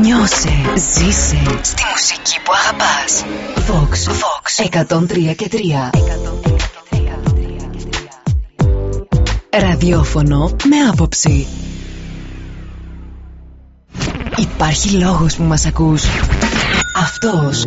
Νιώσε, ζήσε στη μουσική που αγαπάς. Vox, Vox 103 και 3. Ραδιόφωνο με άποψη. Υπάρχει λόγος που μας ακούς. Αυτός.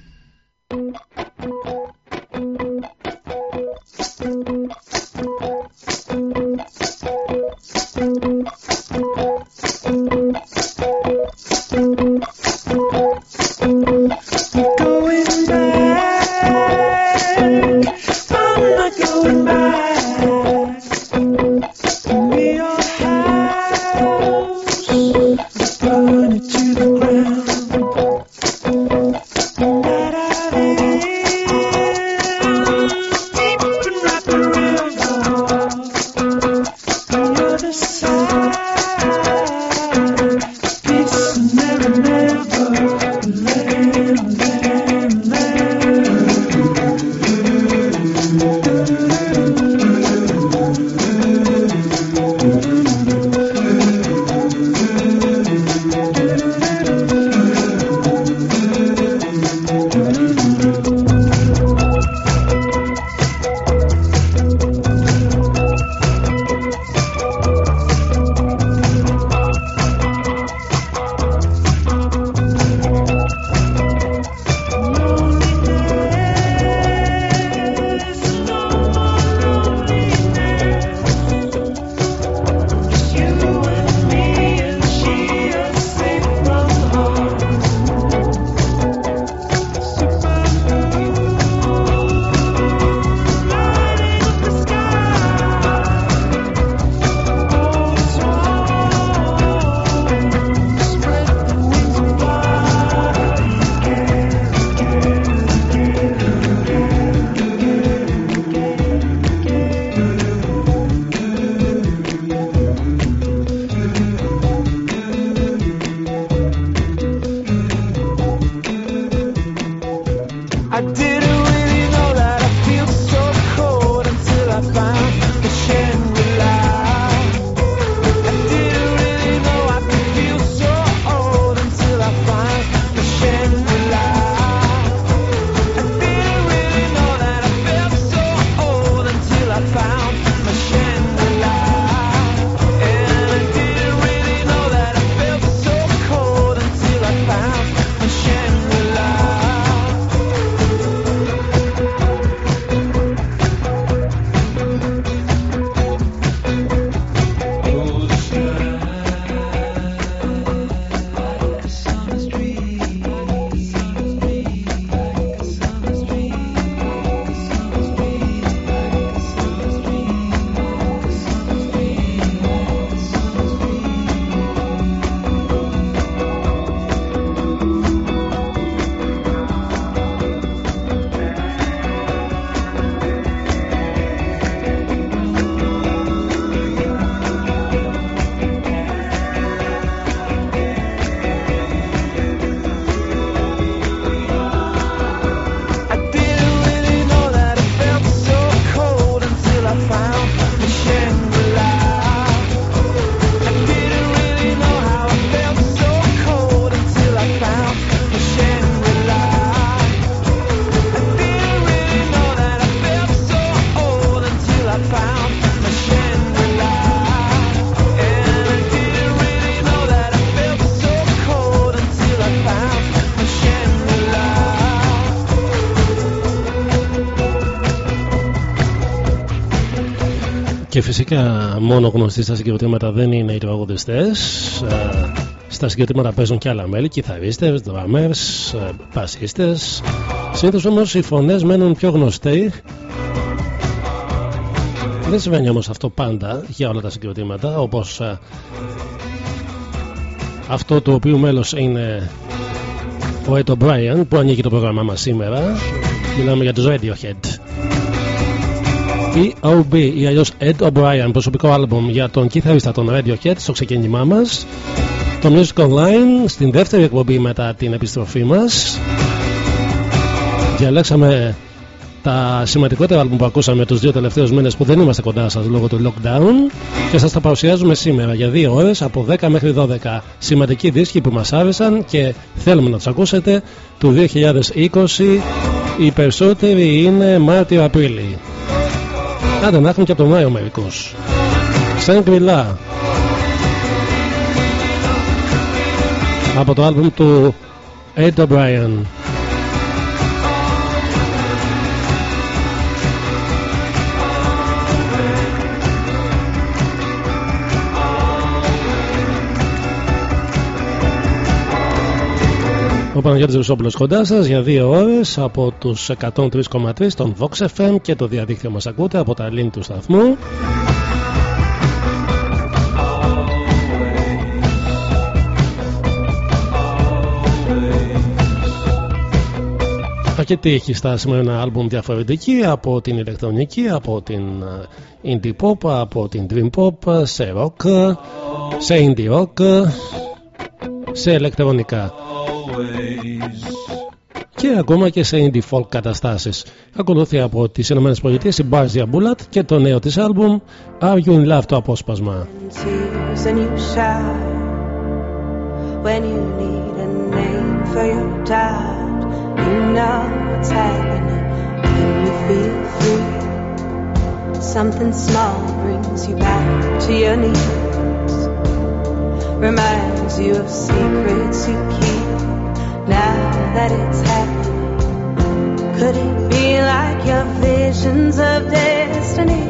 φυσικά μόνο γνωστοί στα συγκροτήματα δεν είναι οι τραγουδιστές. Στα συγκροτήματα παίζουν και άλλα μέλη, κιθαρίστες, drummers, μπασίστες. Συνήθως όμως οι φωνές μένουν πιο γνωστοί Δεν συμβαίνει όμως αυτό πάντα για όλα τα συγκροτήματα όπως ε, αυτό το οποίο μέλος είναι ο Ed O'Brien που ανοίγει το πρόγραμμά μας σήμερα. Μιλάμε για τους Radiohead. EOB ή αλλιώς Ed O'Brien, προσωπικό άλμπουμ για τον κιθαρίστα των Radiohead στο ξεκίνημά μας. Το Music Online στην δεύτερη εκπομπή μετά την επιστροφή μας. Διαλέξαμε τα σημαντικότερα άλμπουμ που ακούσαμε τους δύο τελευταίους μήνες που δεν είμαστε κοντά σας λόγω του lockdown και σας τα παρουσιάζουμε σήμερα για δύο ώρες από 10 μέχρι 12. Σημαντικοί δίσκοι που μας άρεσαν και θέλουμε να τους ακούσετε του 2020. Οι περισσότεροι είναι Μάρτιο-Απρίλη. Άντε να έχουμε και από τον Μάιο μερικού. Σαν κρυλά. Από το άλμπουμ του Ed O'Brien. Ο Παναγιώτης Ρουσόπουλος κοντά σας για δύο ώρες από τους 103,3 των Vox FM και το διαδίκτυο μας ακούτε από τα link του σταθμού. Και τι έχει στα σημερινά άλμπουμ διαφορετική από την ηλεκτρονική, από την ε, indie pop, από την dream pop, σε rock, σε indie rock, σε ηλεκτρονικά και ακόμα και σε indie folk καταστάσεις. Ακολουθεί από τις ΗΠΑ η Barzia Bullet και το νέο της άλμπουμ Are You In Love το απόσπασμα. When you need a name for your dad, you know what's happening when you feel free. Something small brings you back to your knees, reminds you of secrets you keep. Now that it's happening? Could it be like your visions of destiny?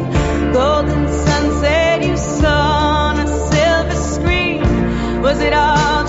Golden sunset you saw on a silver screen. Was it all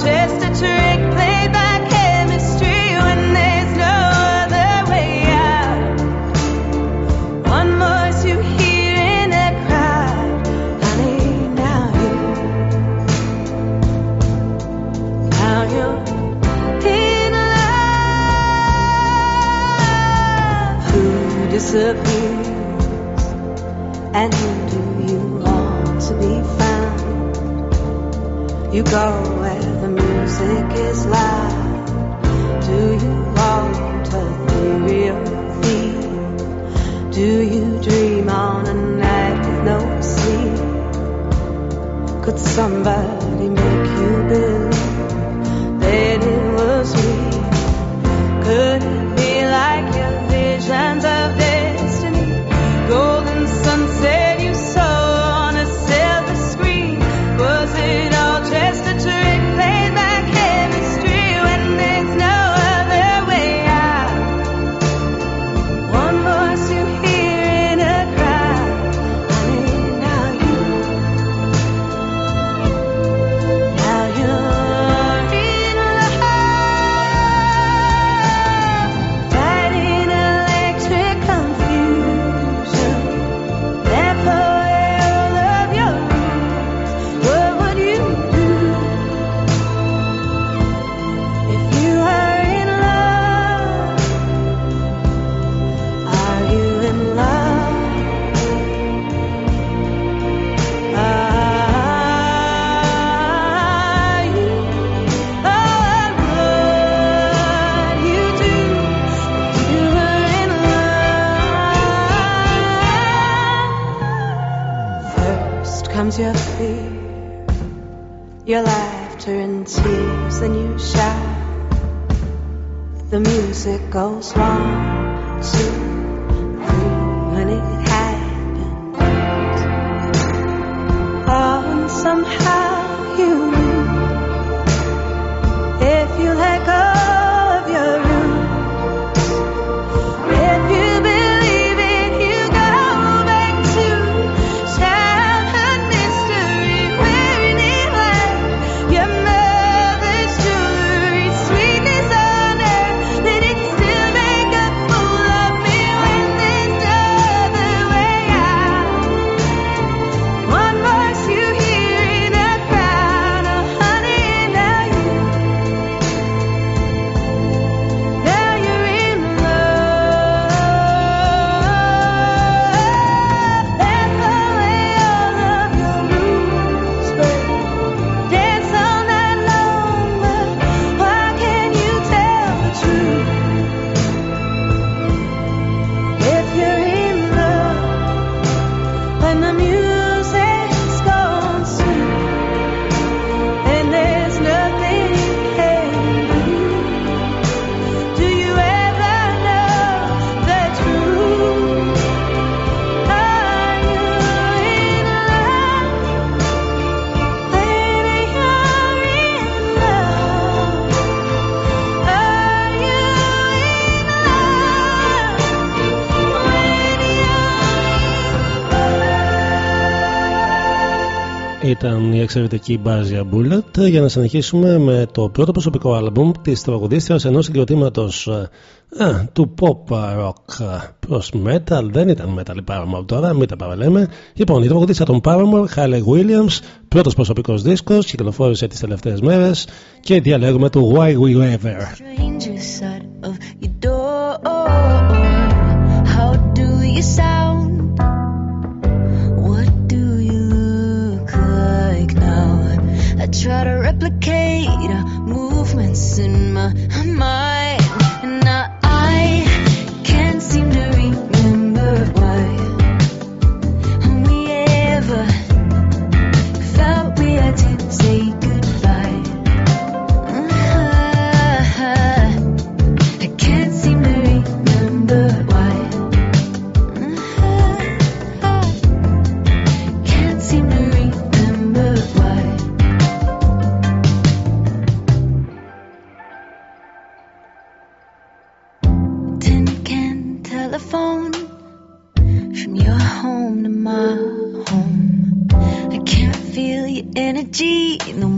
εξαιρετική Μπάζια Bullet για να συνεχίσουμε με το πρώτο προσωπικό άλμπουμ της τραγουδίστριας ενός συγκροτήματος ε, του pop rock. Προς metal δεν ήταν metal η Paramore τώρα μην τα παραλέμε. Λοιπόν η τραγουδίστρια των Paramore Halle Williams πρώτος προσωπικός δίσκος κυκλοφόρησε τις τελευταίες μέρες και διαλέγουμε το Why We Ever Sound try to replicate movements in my mind, You no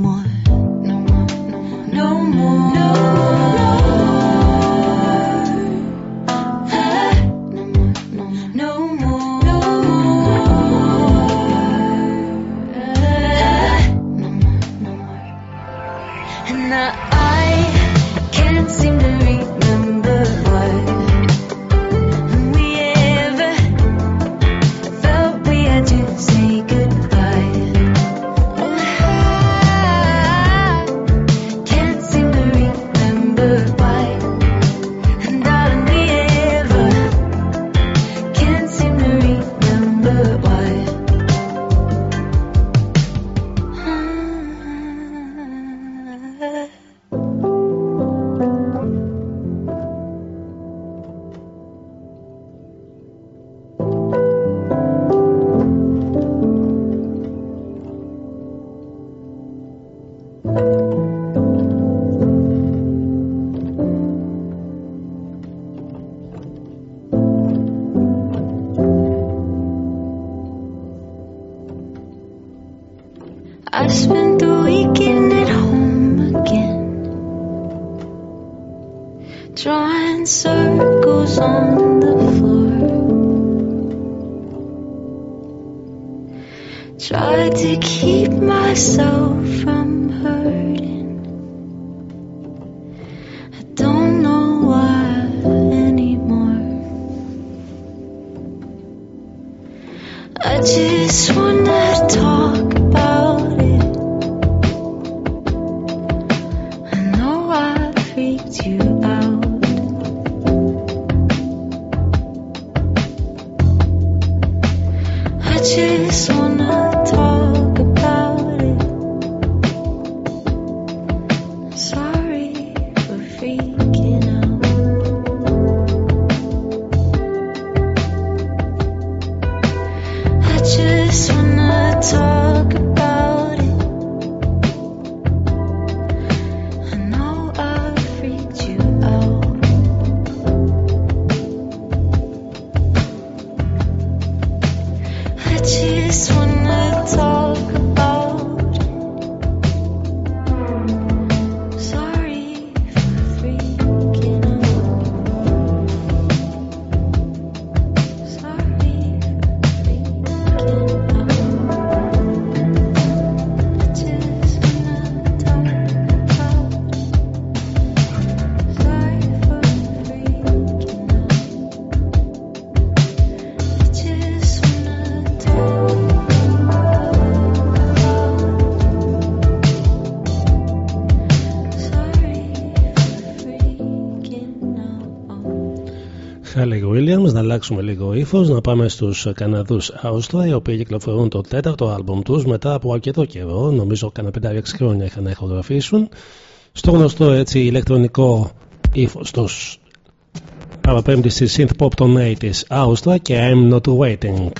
αλλάξουμε λίγο ύφος, να πάμε στους Καναδούς Άουστρα, οι οποίοι κυκλοφορούν το τέταρτο άλμπομ τους μετά από αρκετό καιρό, νομίζω κανένα 5-6 χρόνια είχαν να ηχογραφήσουν, στο γνωστό έτσι ηλεκτρονικό ύφος τους. Παραπέμπτη στη synth pop των 80s Άουστρα και I'm not waiting.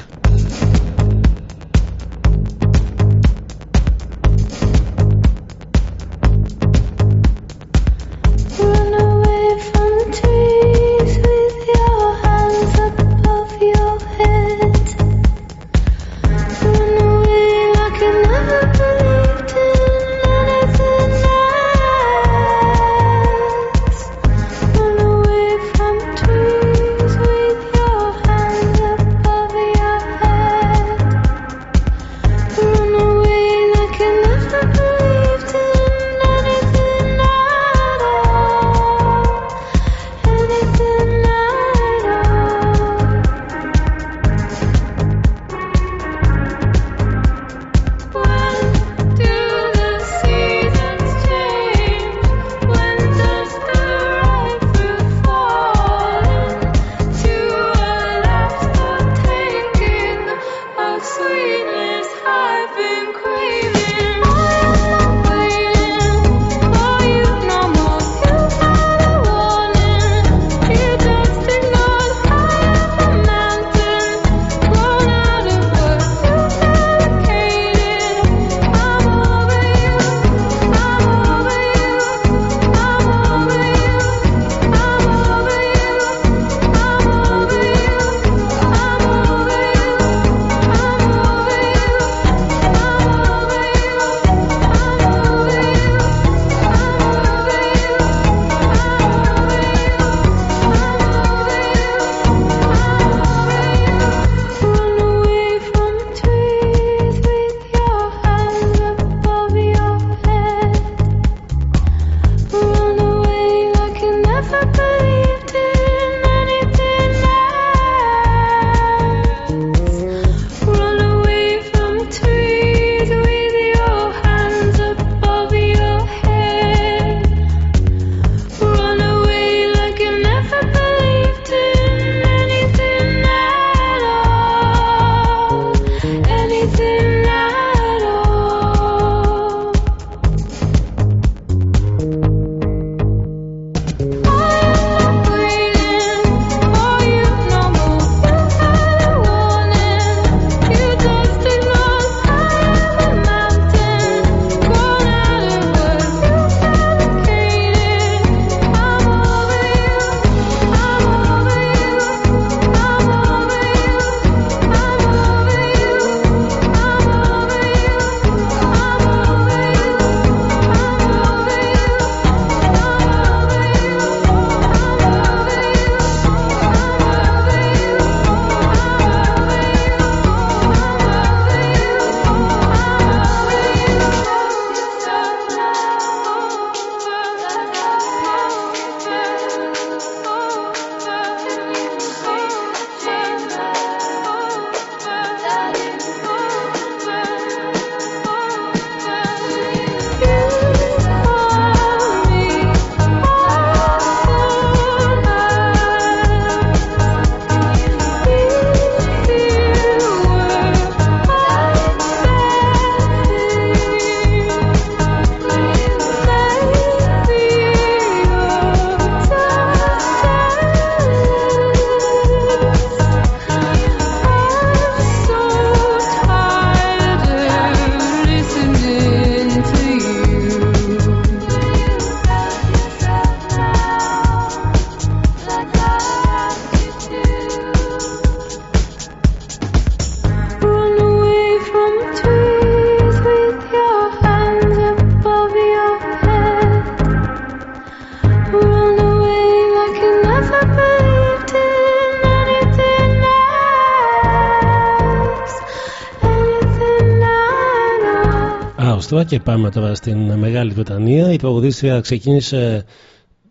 Και πάμε τώρα στην Μεγάλη Βρετανία. Η τραγουδίστρια ξεκίνησε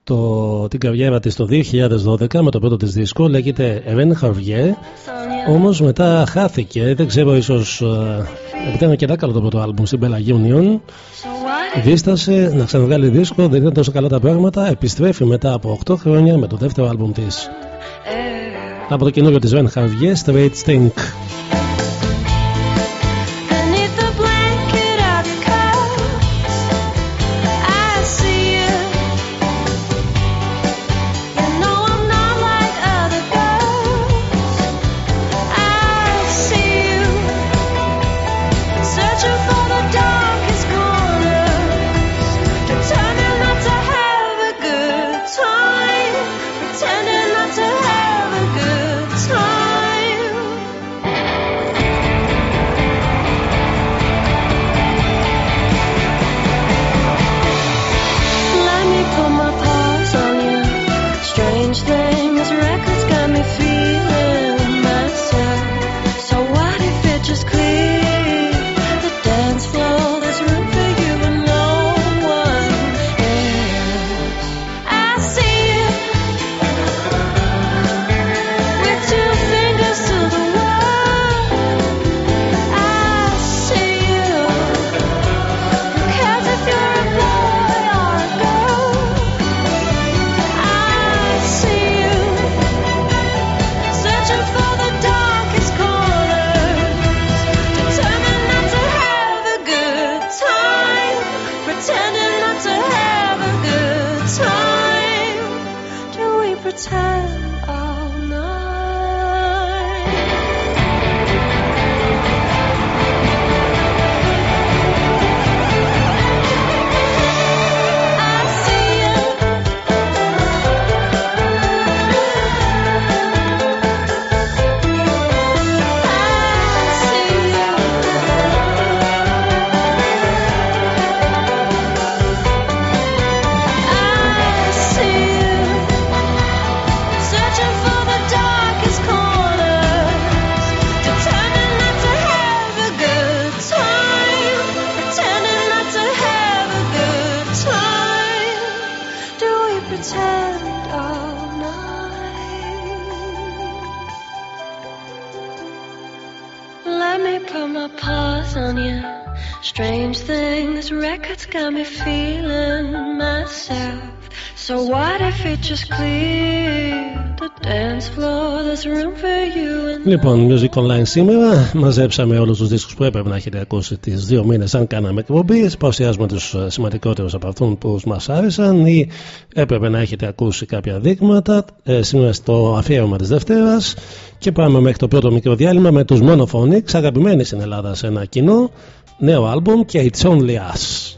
το, την καριέρα της το 2012 με το πρώτο της δίσκο, λέγεται Ren Harvier. Όμως μετά χάθηκε, δεν ξέρω ίσως επειδή ήταν και καλό το πρώτο άλμπουμ στην Bella Union. Δίστασε να ξαναβγάλει δίσκο, δεν ήταν τόσο καλά τα πράγματα. Επιστρέφει μετά από 8 χρόνια με το δεύτερο άλμπουμ της. Από το καινούριο της Ren Harvier, Straight Stink. Λοιπόν, Music Online σήμερα μαζέψαμε όλους τους δίσκους που έπρεπε να έχετε ακούσει τις δύο μήνες αν κάναμε εκπομπή. Παρουσιάζουμε τους σημαντικότερους από αυτού που μας άρεσαν ή έπρεπε να έχετε ακούσει κάποια δείγματα. Ε, σήμερα στο αφιέρωμα της Δευτέρας και πάμε μέχρι το πρώτο μικρό διάλειμμα με τους Monophonics, αγαπημένοι στην Ελλάδα σε ένα κοινό. Νέο άλμπουμ και It's Only Us.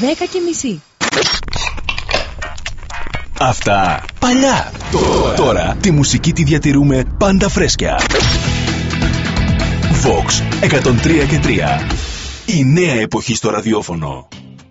10 και μισή. Αυτά παλιά. Τώρα, τώρα τη μουσική τη διατηρούμε πάντα φρέσκια. Vox 103 και 3. Η νέα εποχή στο ραδιόφωνο.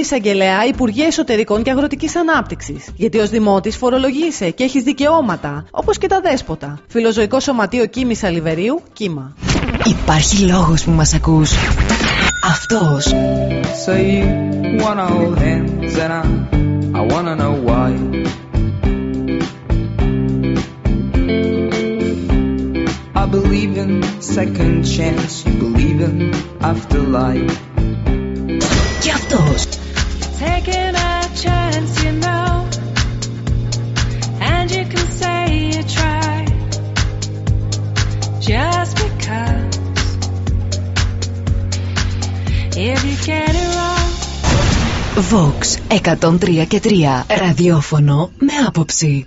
εισαγγελέα Υπουργεία Εσωτερικών και Αγροτικής Ανάπτυξης. Γιατί ως Δημότης φορολογείσαι και έχεις δικαιώματα, όπως και τα δέσποτα. Φιλοζωικό Σωματείο Κίμης Αλιβερίου, κύμα. Υπάρχει λόγος που μας ακούς. Αυτός. So you wanna hold hands and I, I wanna know why. I believe in second chance, you believe in afterlife. Και αυτός. Taking a chance, you know, and you can say you tried just because. If you get it wrong, Vox 103 και 3. Ραδιόφωνο με άποψη.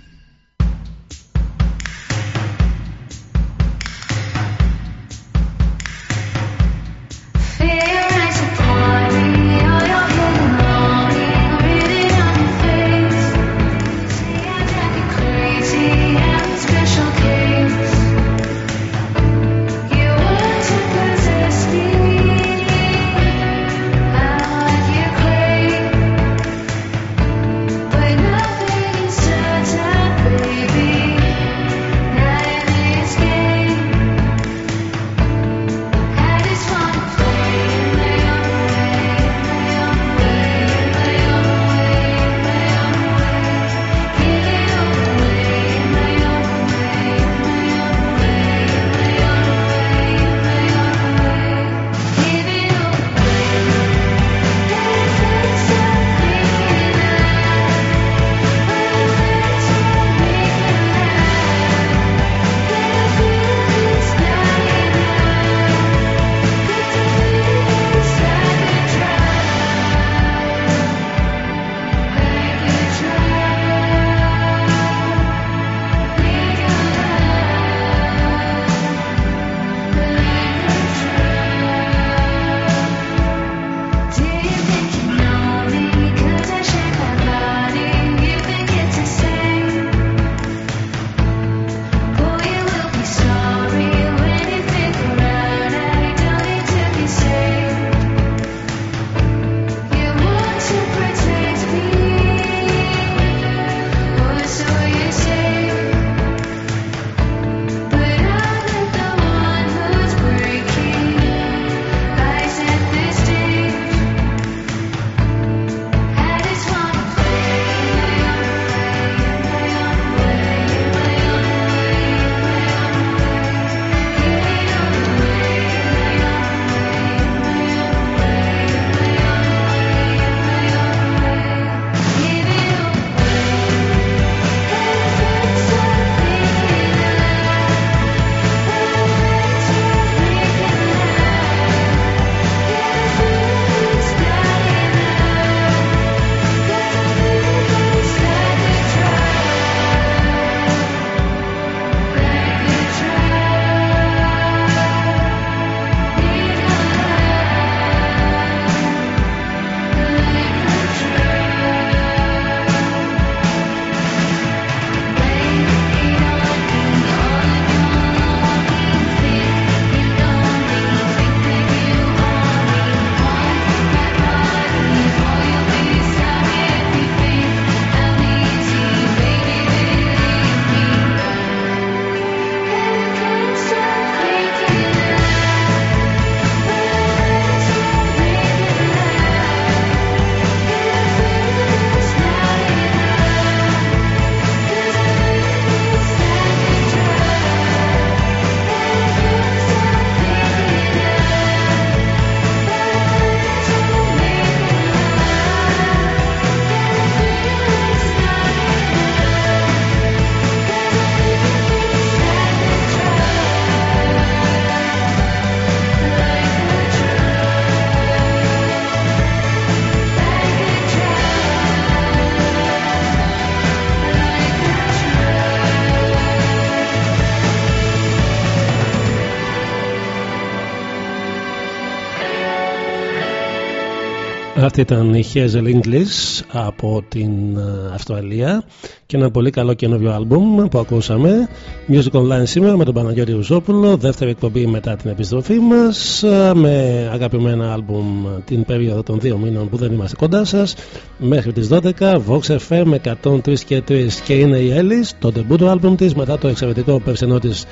Αυτή ήταν η Hazel English από την ε, Αυστραλία και ένα πολύ καλό καινούριο άλμπουμ που ακούσαμε. Music Online σήμερα με τον Παναγιώτη Ουζόπουλο δεύτερη εκπομπή μετά την επιστροφή μας ε, με αγαπημένα άλμπουμ την περίοδο των δύο μήνων που δεν είμαστε κοντά σας μέχρι τις 12 Vox FM 103 και 3 και είναι η Ellis το debut άλμπουμ της μετά το εξαιρετικό περσινό της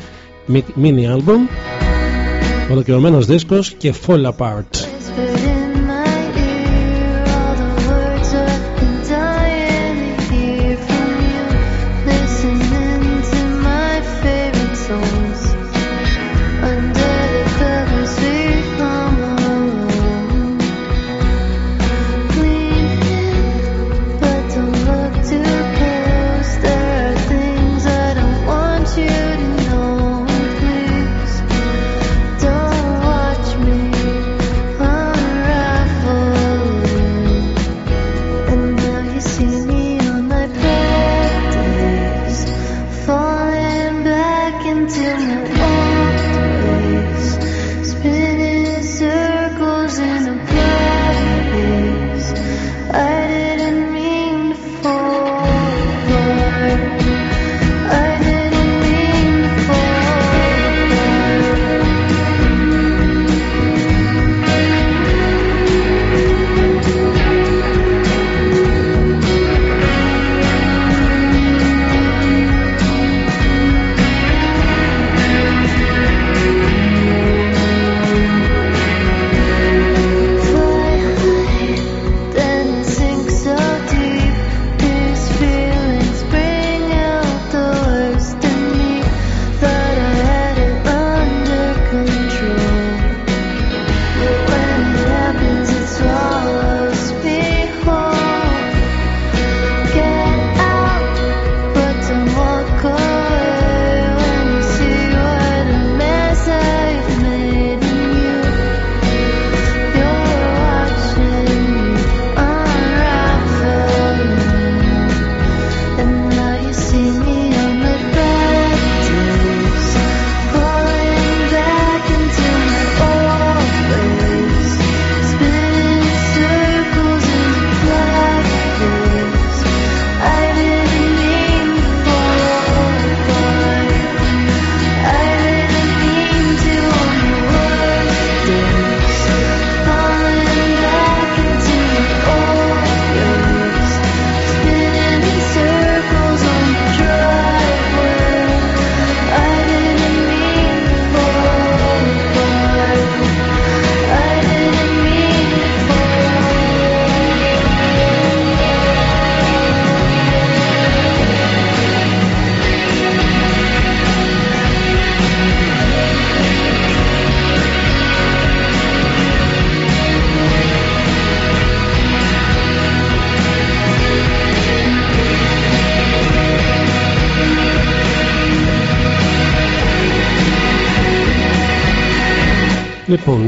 mini άλμπουμ ολοκληρωμένος δίσκος και Fall Apart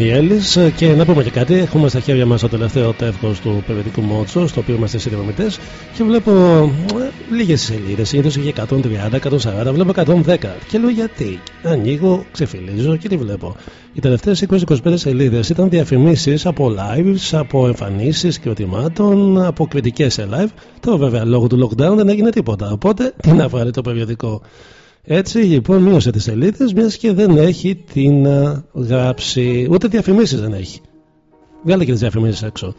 Λοιπόν, η Έλλη και να πούμε και κάτι. Έχουμε στα χέρια μας το τελευταίο τεύχος του περιοδικού Μότσο, στο οποίο είμαστε συνδρομητές και βλέπω ε, λίγες σελίδες. Συνήθω είχε 130, 140, βλέπω 110. Και λέω γιατί. Ανοίγω, ξεφυλίζω και τι βλέπω. Οι τελευταίες 20-25 σελίδες ήταν διαφημίσεις από lives, από εμφανίσεις και οτιμάτων, από κριτικές σε live. Τώρα βέβαια λόγω του lockdown δεν έγινε τίποτα. Οπότε τι να βάλει το περιοδικό. Έτσι λοιπόν μείωσε τις σελίδες μιας και δεν έχει την γράψη. Ούτε διαφημίσεις δεν έχει. Βγάλε και τις διαφημίσεις έξω.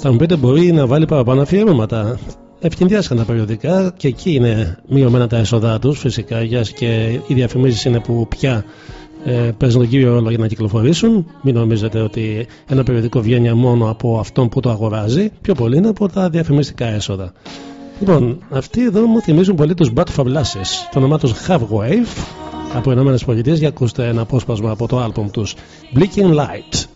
Θα μου πείτε μπορεί να βάλει παραπάνω αφιέρωματα. Ευκαινδιάσαν τα περιοδικά και εκεί είναι μειωμένα τα έσοδά τους φυσικά γιας και οι διαφημίσεις είναι που πια ε, παίζουν τον κύριο ρόλο για να κυκλοφορήσουν. Μην νομίζετε ότι ένα περιοδικό βγαίνει μόνο από αυτόν που το αγοράζει, πιο πολύ είναι από τα διαφημιστικά έσοδα. Λοιπόν, αυτοί εδώ μου θυμίζουν πολύ τους Bad Fablasses. Το όνομά τους Have Wave από Ηνωμένες Πολιτείες για ακούστε ένα απόσπασμα από το άλμπομ τους Blinking Light.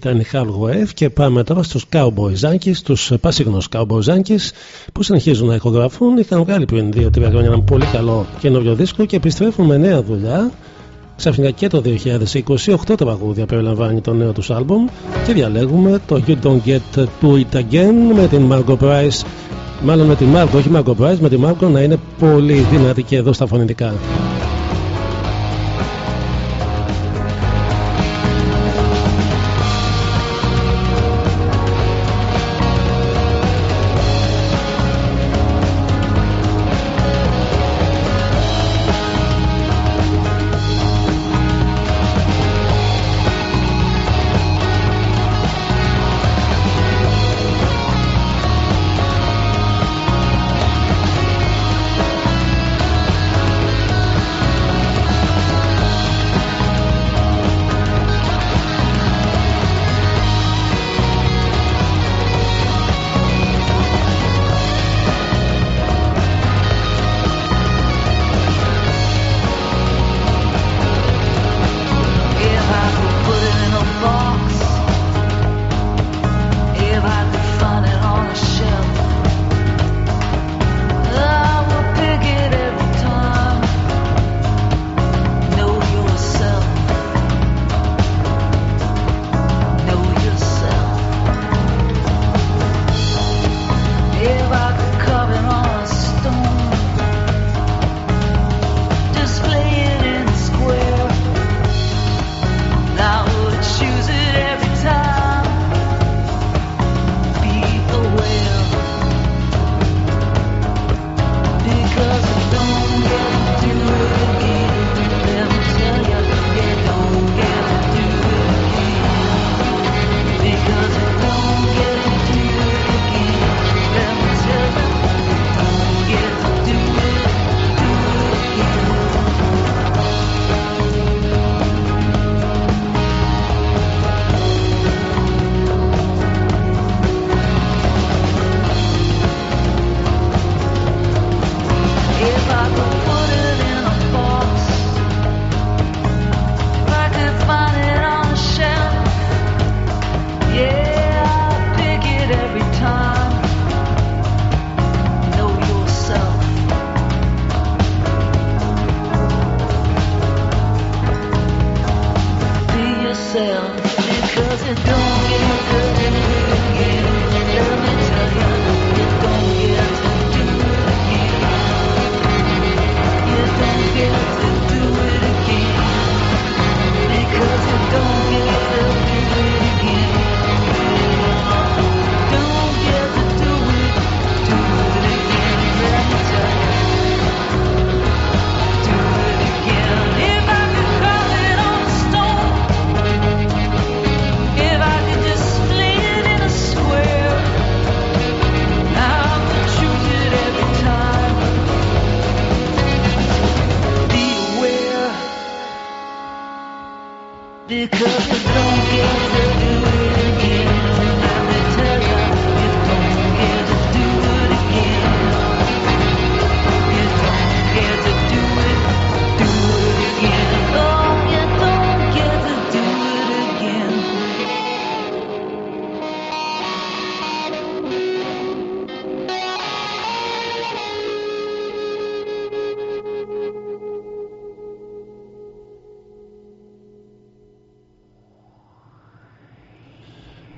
Ήταν η Hal Wave και πάμε τώρα στους Cowboys Yankees, τους πασίγνους Cowboys Yankees που συνεχίζουν να ηχογραφούν. Είχαν βγάλει πριν 2-3 χρόνια ένα πολύ καλό καινούριο δίσκο και επιστρέφουν με νέα δουλειά. Ξαφνικά και το 2020, 8 τραγούδια περιλαμβάνει το νέο τους άλμπουμ και διαλέγουμε το You Don't Get To It Again με την Margot Price. Μάλλον με την Margot, όχι Margot Price, με την Margot να είναι πολύ δυνατή και εδώ στα φωνητικά.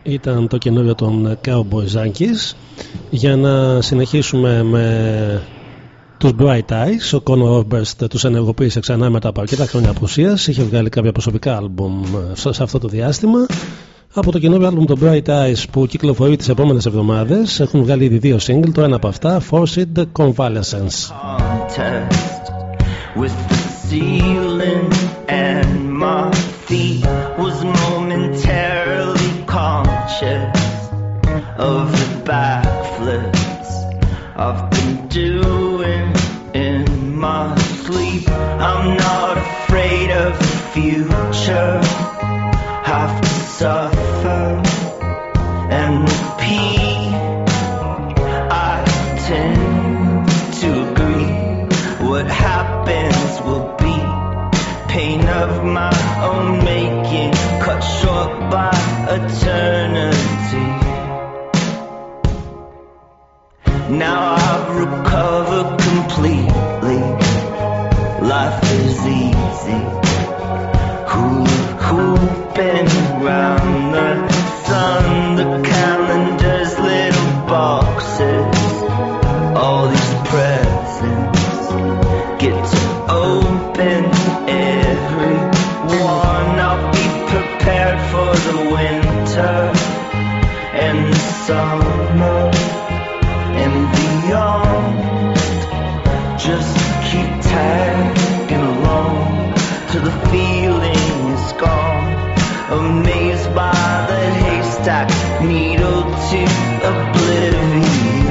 Ήταν το καινούριο των Cowboys Yankees για να συνεχίσουμε με τους Bright Eyes. Ο Conor Oberst τους ενεργοποίησε ξανά μετά από αρκετά χρόνια απουσίας. Είχε βγάλει κάποια προσωπικά άλμπουμ σε αυτό το διάστημα. Από το καινούριο άλμπουμ των Bright Eyes που κυκλοφορεί τις επόμενες εβδομάδες έχουν βγάλει ήδη δύο single. Το ένα από αυτά, Forced Convalescence. contest with the ceiling and my feet was momentarily of the backflips I've been doing in my sleep. I'm not afraid of the future. Have to suffer and repeat. I tend to agree. What happens will be pain of my own making, cut short by eternity. Now I've recovered completely. Life is easy. Hula hooping round the summer and beyond. Just keep tagging along till the feeling is gone. Amazed by the haystack needle to oblivion.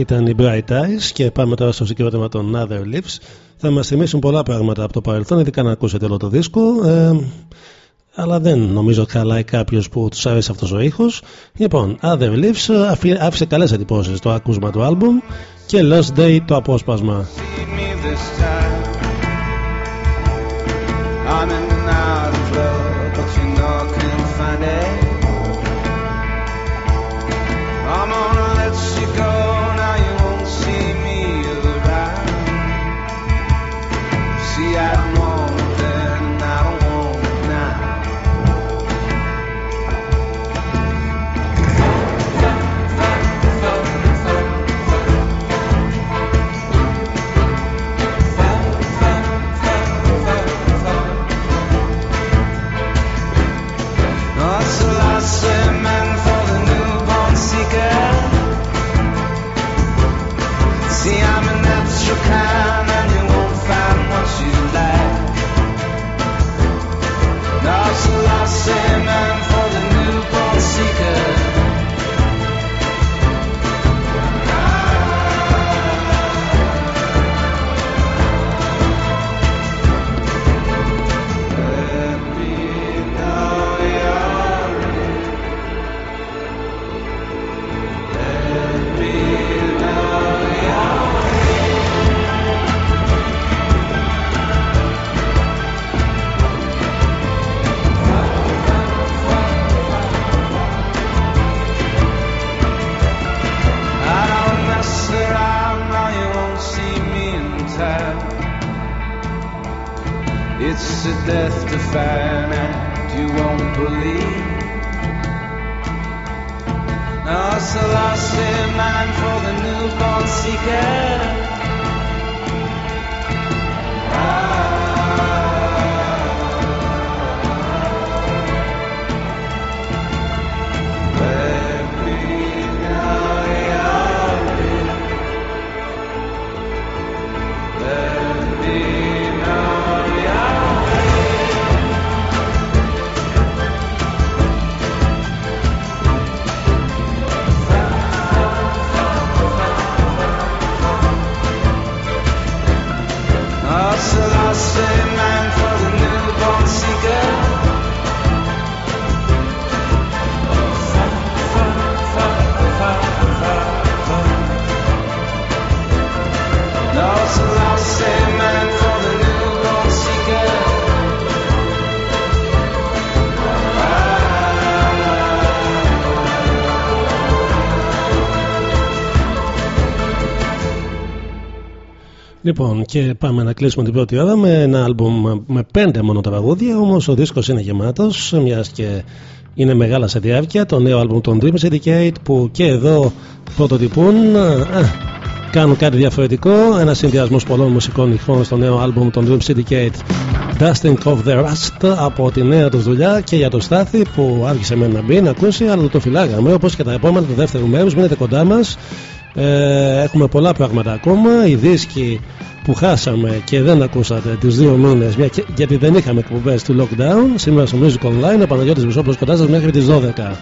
Ήταν οι Bright Eyes και πάμε τώρα στο συγκρότημα των Other Lips. Θα μας θυμίσουν πολλά πράγματα από το παρελθόν, ειδικά να ακούσετε όλο το δίσκο. Ε, αλλά δεν νομίζω ότι χαλάει κάποιος που τους άρεσε αυτός ο ήχος. Λοιπόν, Other Lips ε, αφή- άφησε καλές εντυπώσεις το άκουσμα του άλμπουμ και Last Day το απόσπασμα. kiss of death-defying find you won't believe. Now, Selassie, man for the newborn seeker. Λοιπόν, και πάμε να κλείσουμε την πρώτη ώρα με ένα άλμπουμ με πέντε μόνο τραγούδια. Όμως ο δίσκος είναι γεμάτος, μιας και είναι μεγάλα σε διάρκεια. Το νέο άλμπουμ των Dream Syndicate που και εδώ πρωτοτυπούν. Α, κάνουν κάτι διαφορετικό. Ένα συνδυασμός πολλών μουσικών ηχών στο νέο άλμπουμ των Dream Syndicate. Dusting of the Rust από τη νέα τους δουλειά και για το Στάθη που άρχισε με να μπει να ακούσει, αλλά το φυλάγαμε. Όπως και τα επόμενα του δεύτερου μέρους, μείνετε κοντά μας. Ε, έχουμε πολλά πράγματα ακόμα. Οι δίσκοι που χάσαμε και δεν ακούσατε τις δύο μήνες μια και- γιατί δεν είχαμε εκπομπές του lockdown σήμερα στο Music Online ο Παναγιώτης Βυσόπουλος κοντά σας μέχρι τις 12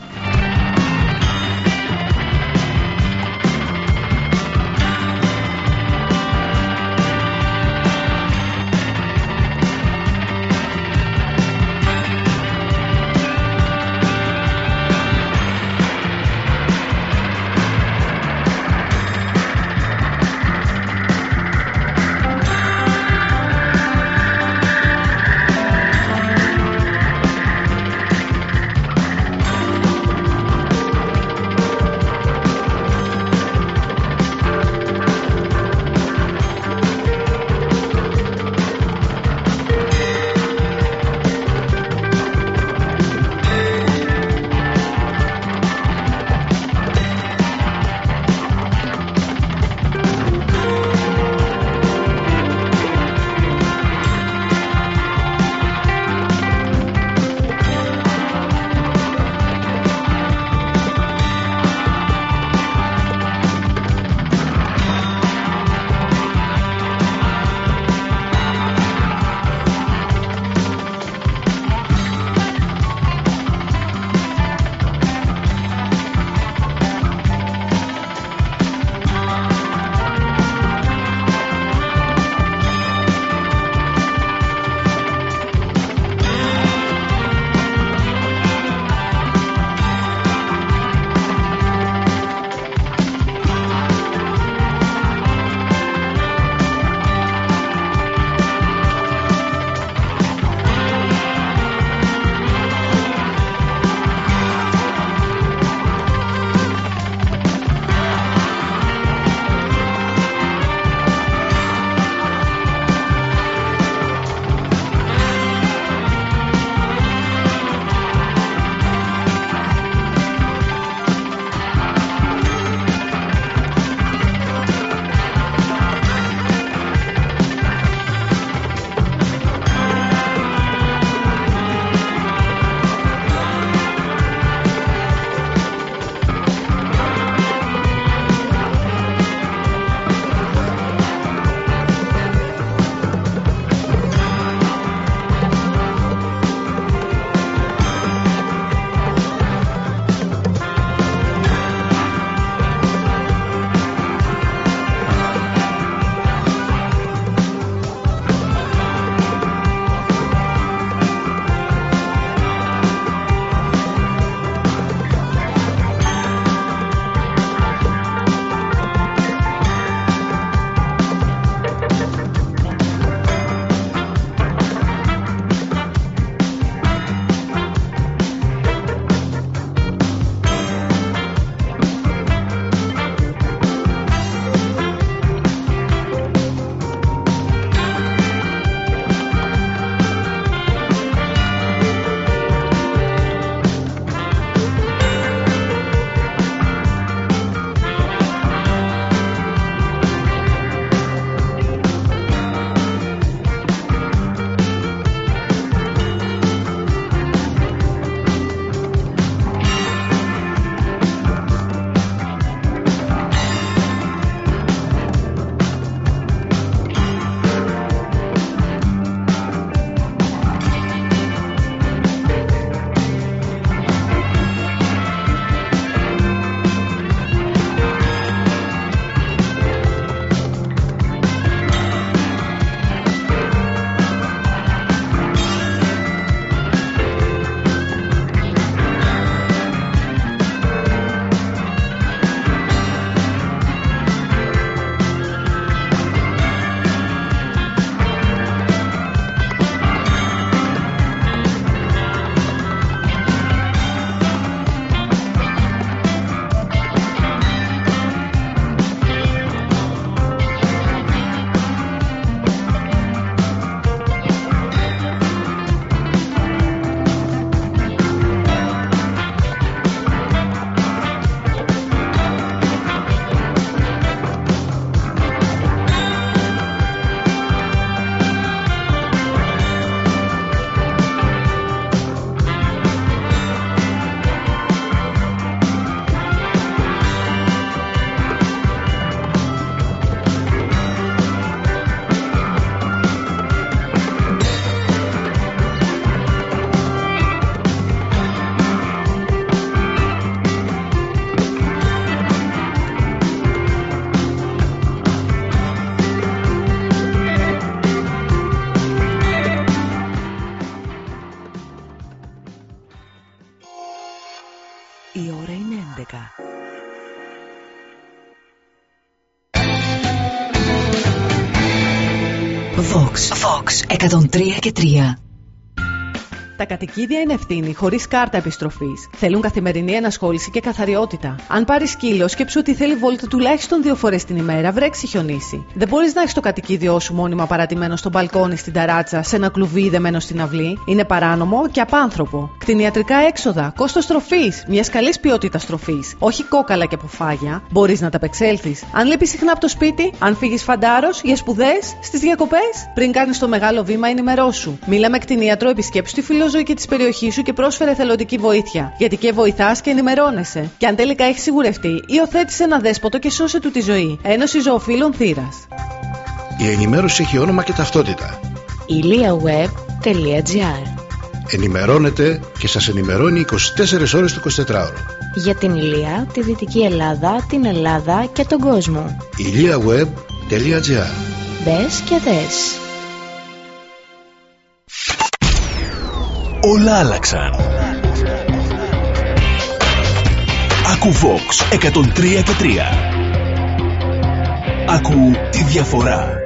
103 και 3. Τα κατοικίδια είναι ευθύνη, χωρίς κάρτα επιστροφής. Θέλουν καθημερινή ενασχόληση και καθαριότητα. Αν πάρεις σκύλος, σκέψου ότι θέλει βόλτα τουλάχιστον δύο φορές την ημέρα, βρέξει χιονίσει. Δεν μπορείς να έχεις το κατοικίδιό σου μόνιμα παρατημένο στο μπαλκόνι στην ταράτσα, σε ένα κλουβί δεμένο στην αυλή. Είναι παράνομο και απάνθρωπο. Κτηνιατρικά έξοδα, κόστος τροφή, μιας καλής ποιότητας τροφή. Όχι κόκαλα και αποφάγια. Μπορείς να τα απεξέλθει. Αν λείπεις συχνά από το σπίτι, αν φύγεις φαντάρος, για σπουδές, στις διακοπές. Πριν κάνεις το μεγάλο βήμα, ενημερώσου. Μίλα με κτηνίατρο, επισκέψου τη φιλοζωική και της περιοχής σου και πρόσφερε θελοντική βοήθεια. Γιατί και βοηθάς και ενημερώνεσαι. Και αν τελικά έχεις σιγουρευτεί, υιοθέτησε ένα δέσποτο και σώσε του τη ζωή. Ένωση Ζωοφύλων Θήρα. Η ενημέρωση έχει όνομα και ταυτότητα. iliaweb.gr Ενημερώνετε και σας ενημερώνει 24 ώρες το 24ωρο. Για την Ηλία, τη Δυτική Ελλάδα, την Ελλάδα και τον κόσμο. iliaweb.gr Μπες και δες. Όλα άλλαξαν. Ακού Vox 103 και 3. Ακού τη διαφορά.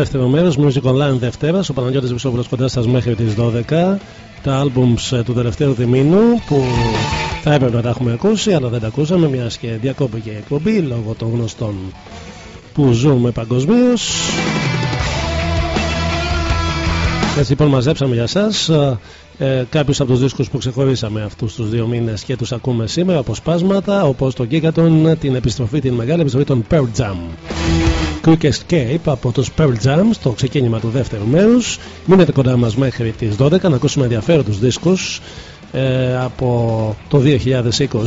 Δεύτερο μέρος Music Online Δευτέρας. Ο Παναγιώτης Βυσόπουλος κοντά σας μέχρι τις 12. Τα άλμπουμς ε, του τελευταίου διμήνου που θα έπρεπε να τα έχουμε ακούσει αλλά δεν τα ακούσαμε μιας και διακόπηκε η εκπομπή λόγω των γνωστών που ζούμε παγκοσμίως. Έτσι λοιπόν μαζέψαμε για σας ε, κάποιους από τους δίσκους που ξεχωρίσαμε αυτούς τους δύο μήνες και τους ακούμε σήμερα αποσπάσματα όπως το Gigaton την επιστροφή, την μεγάλη επιστροφή των Pearl Jam Quick Escape από τους Pearl Jam στο ξεκίνημα του δεύτερου μέρους. Μείνετε κοντά μας μέχρι τις 12 να ακούσουμε ενδιαφέροντους δίσκους ε, από το 2020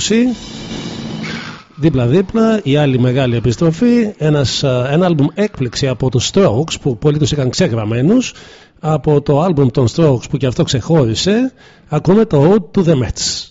δίπλα-δίπλα η άλλη μεγάλη επιστροφή ένας, ε, ένα άλμπουμ έκπληξη από τους Strokes που πολλοί τους είχαν ξεγραμμένους από το άλμπουμ των Strokes που και αυτό ξεχώρισε ακούμε το Ode to the Mets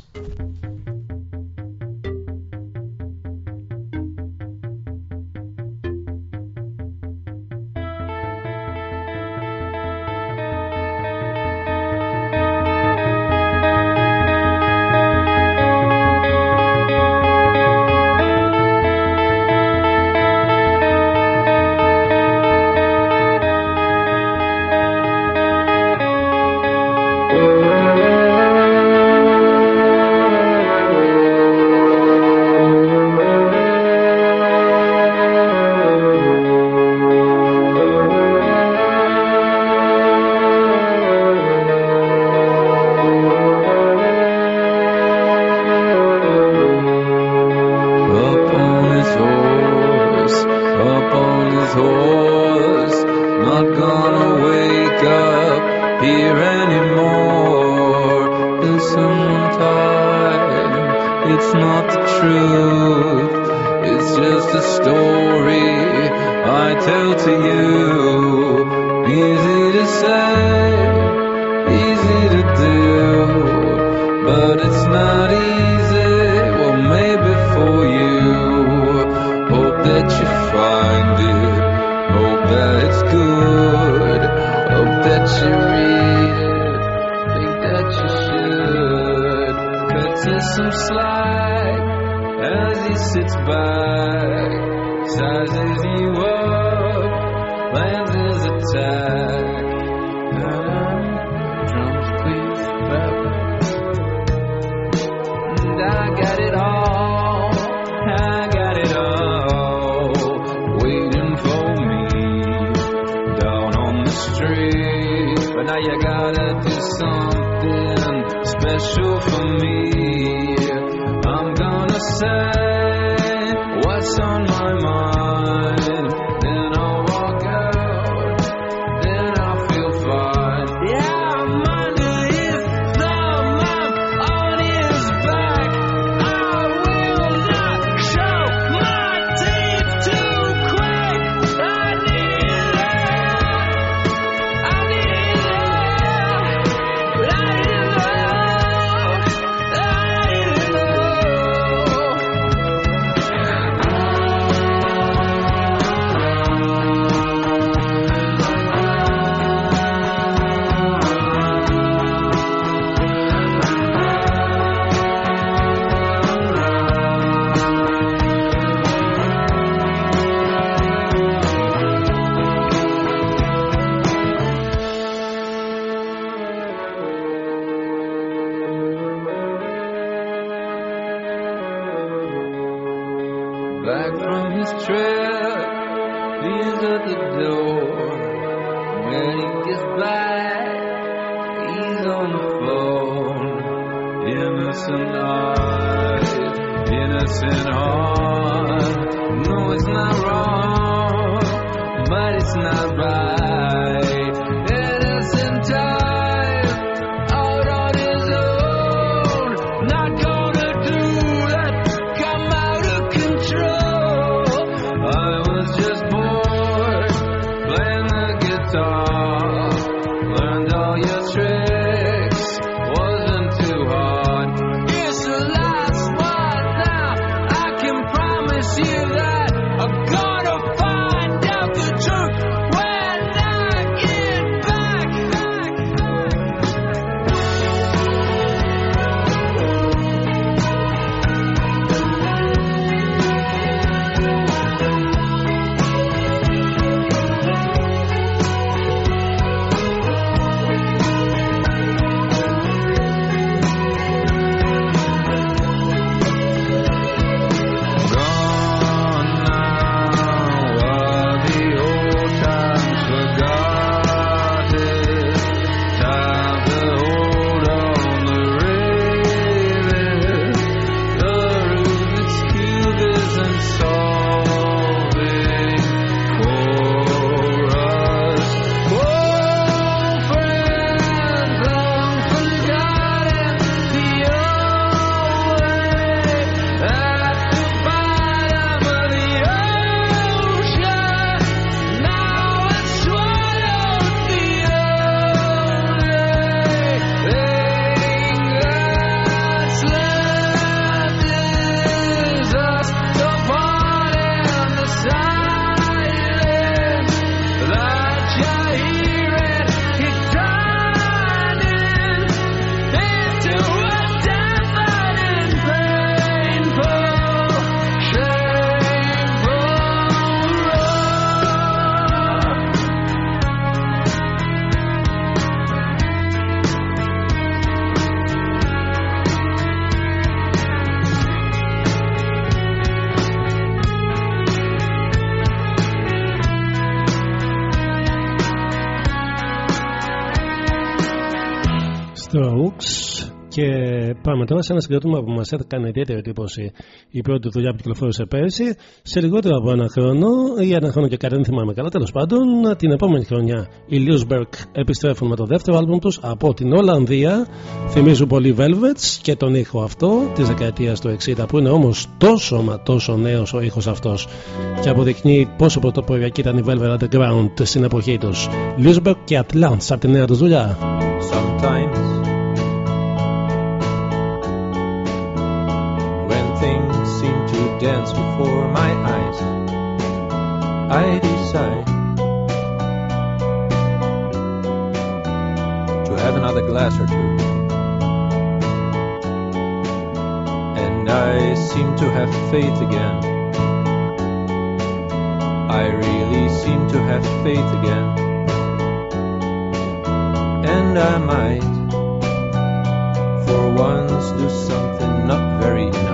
He back, he's on the phone. Innocent eyes, innocent heart. No, it's not wrong, but it's not right. Πάμε τώρα σε ένας συγκρότημα που μας έκανε ιδιαίτερη εντύπωση η πρώτη δουλειά που κυκλοφόρησε πέρσι. Σε λιγότερο από ένα χρόνο, ή ένα χρόνο και κάτι, δεν θυμάμαι καλά, τέλος πάντων, την επόμενη χρονιά οι Liusberg επιστρέφουν με το δεύτερο άλμπουμ τους από την Ολλανδία. Θυμίζουν πολύ Velvets και τον ήχο αυτό της δεκαετίας του 60 που είναι όμως τόσο μα τόσο νέος ο ήχος αυτός και αποδεικνύει πόσο πρωτοποριακή ήταν η Velvet Underground στην εποχή τους. Liusberg και Atlants από τη νέα τους δουλειά. Sometimes dance before my eyes, I decide to have another glass or two. And I seem to have faith again. I really seem to have faith again. And I might, for once, do something not very nice.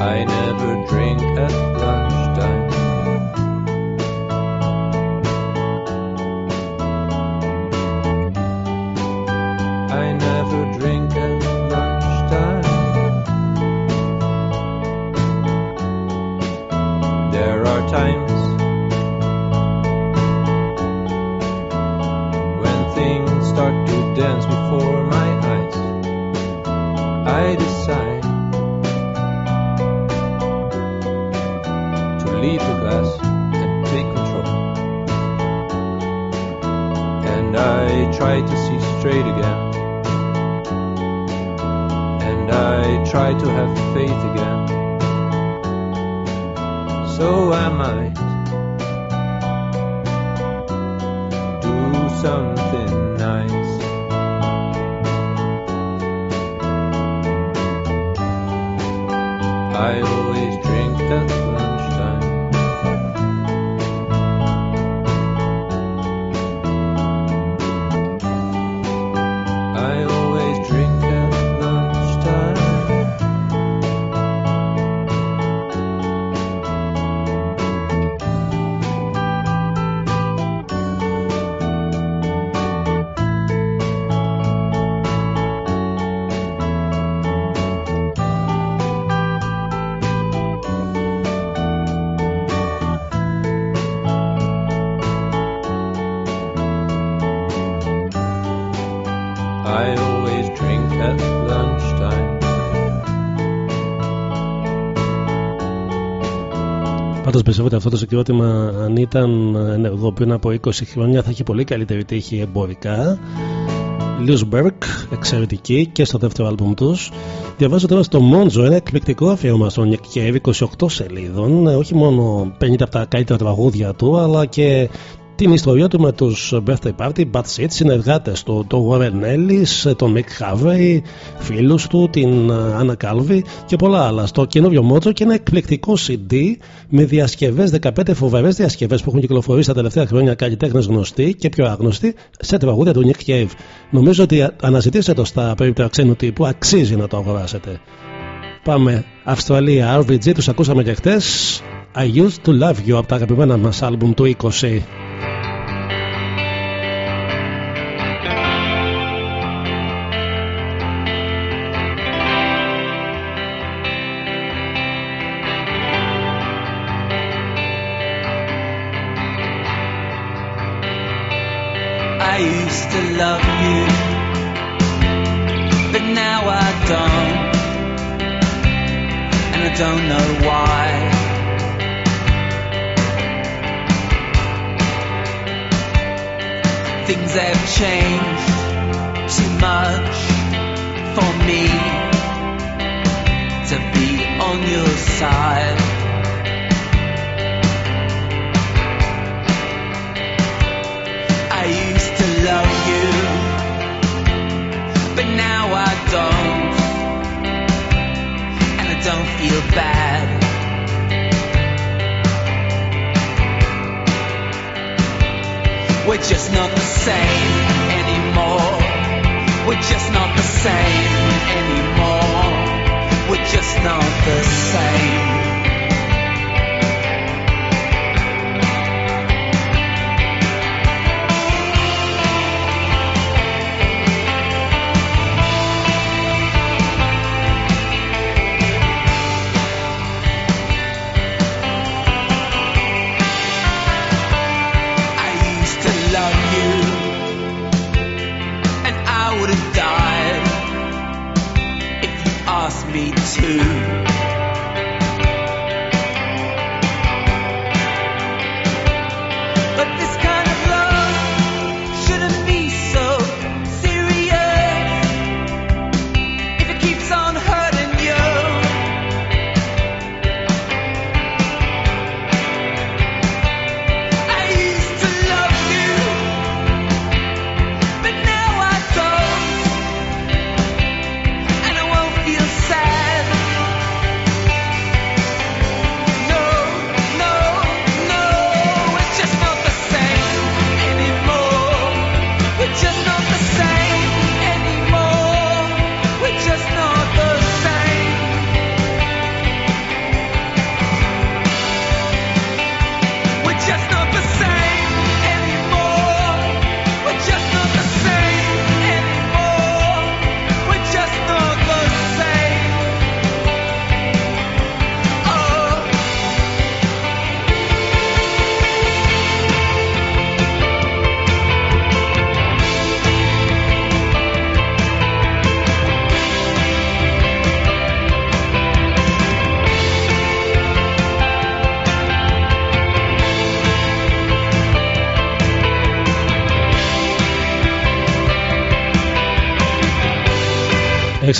I never drink at lunchtime. Πιστεύω ότι αυτό το συγκρότημα, αν ήταν ενεργό πριν από 20 χρόνια, θα είχε πολύ καλύτερη τύχη εμπορικά. Λιουσμπεργκ, εξαιρετική και στο δεύτερο άλμπουμ τους. Διαβάζω τώρα στο Μόντζο ένα εκπληκτικό αφιέρωμα στον Nick Cave, 28 σελίδων. Ε, Όχι μόνο 50 από τα καλύτερα τραγούδια του, αλλά και την ιστορία του με τους Birthday Party, Bad Seeds, συνεργάτες του, τον Warren Ellis, τον Mick Harvey, φίλους του, την Anna Calvi και πολλά άλλα. Στο καινούριο Mojo και ένα εκπληκτικό CD με διασκευές, 15 φοβερές διασκευές που έχουν κυκλοφορήσει τα τελευταία χρόνια καλλιτέχνες γνωστοί και πιο άγνωστοι σε τραγούδια του Nick Cave. Νομίζω ότι αναζητήστε το στα περίπτωση ξένου τύπου, αξίζει να το αγοράσετε. Πάμε Αυστραλία, RVG, τους ακούσαμε και χτες. I used to love you από τα αγαπημένα μας άλμπουμ του 20.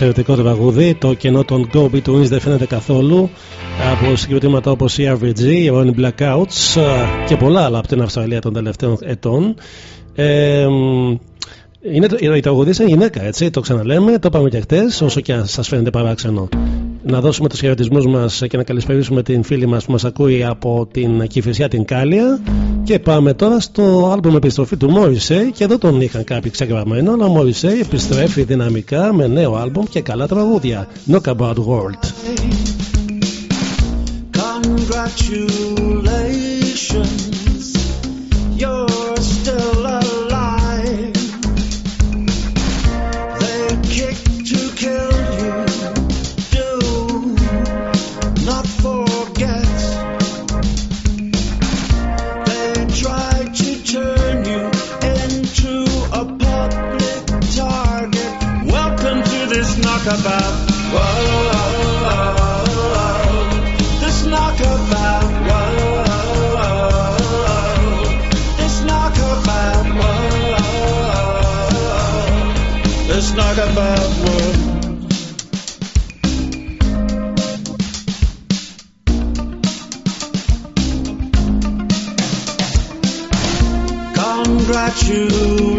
Εξαιρετικό το τραγούδι. Το κενό των Go Betweens δεν φαίνεται καθόλου από συγκροτήματα όπως η RVG, η Ronnie Blackouts ε, και πολλά άλλα από την Αυστραλία των τελευταίων ετών. Ε, είναι, η τραγουδίστρια είναι γυναίκα, έτσι, το ξαναλέμε, το είπαμε και χτες, όσο και αν σας φαίνεται παράξενο. Να δώσουμε τους χαιρετισμούς μας και να καλησπερίσουμε την φίλη μας που μας ακούει από την Κυφυσιά την Κάλια. Και πάμε τώρα στο άλμπουμ επιστροφή του Morrissey. Και εδώ τον είχαν κάποιοι ξεγραμμένο, αλλά ο Morrissey επιστρέφει δυναμικά με νέο άλμπουμ και καλά τραγούδια. Knockabout World. Congratulations, you.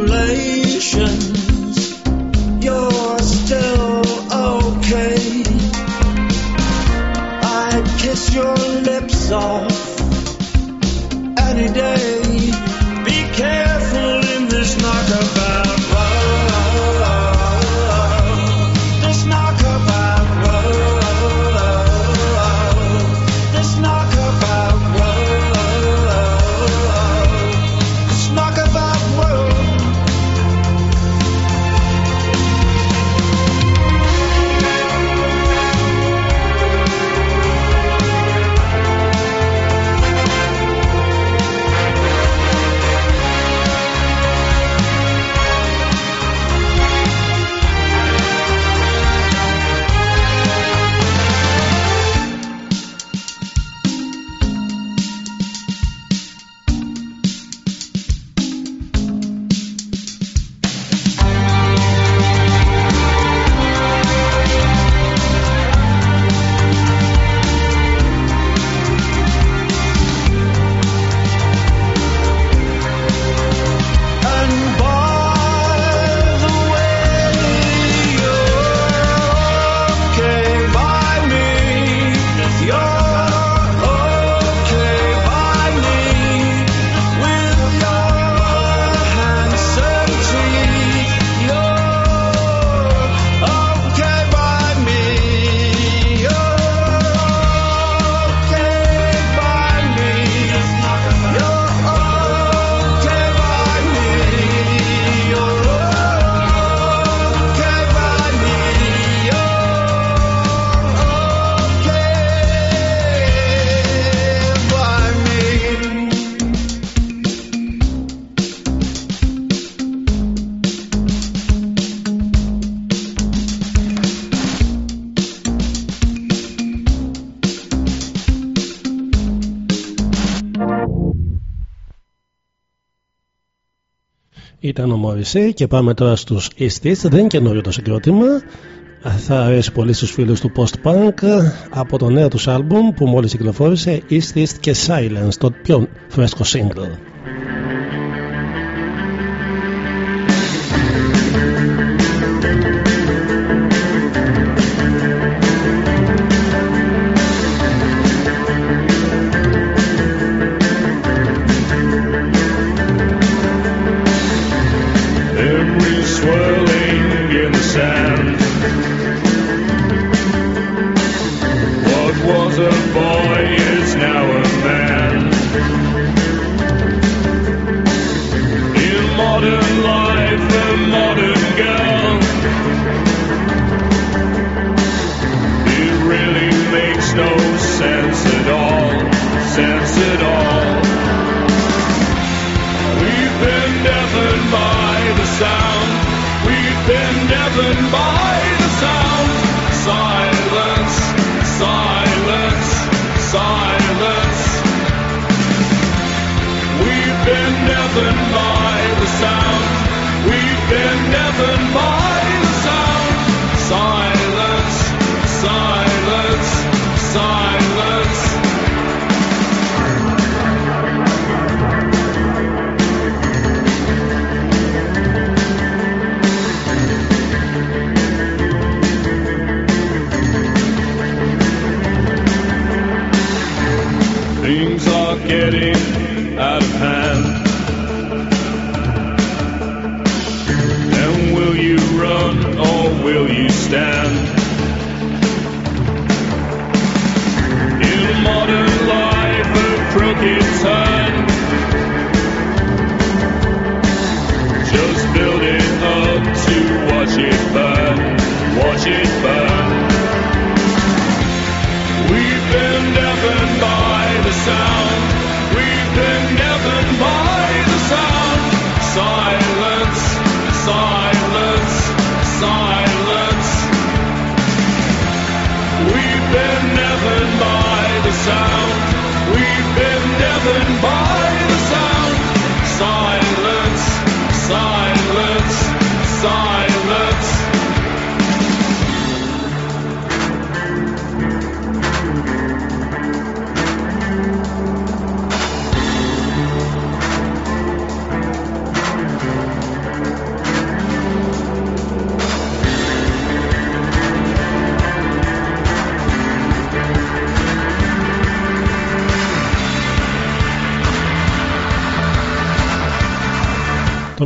Ήταν ο Morrissey και πάμε τώρα στους East East. Δεν είναι καινούριο το συγκρότημα. Θα αρέσει πολύ στους φίλους του post-punk από το νέο τους άλμπουμ που μόλις κυκλοφόρησε East East και Silence, το πιο φρέσκο single.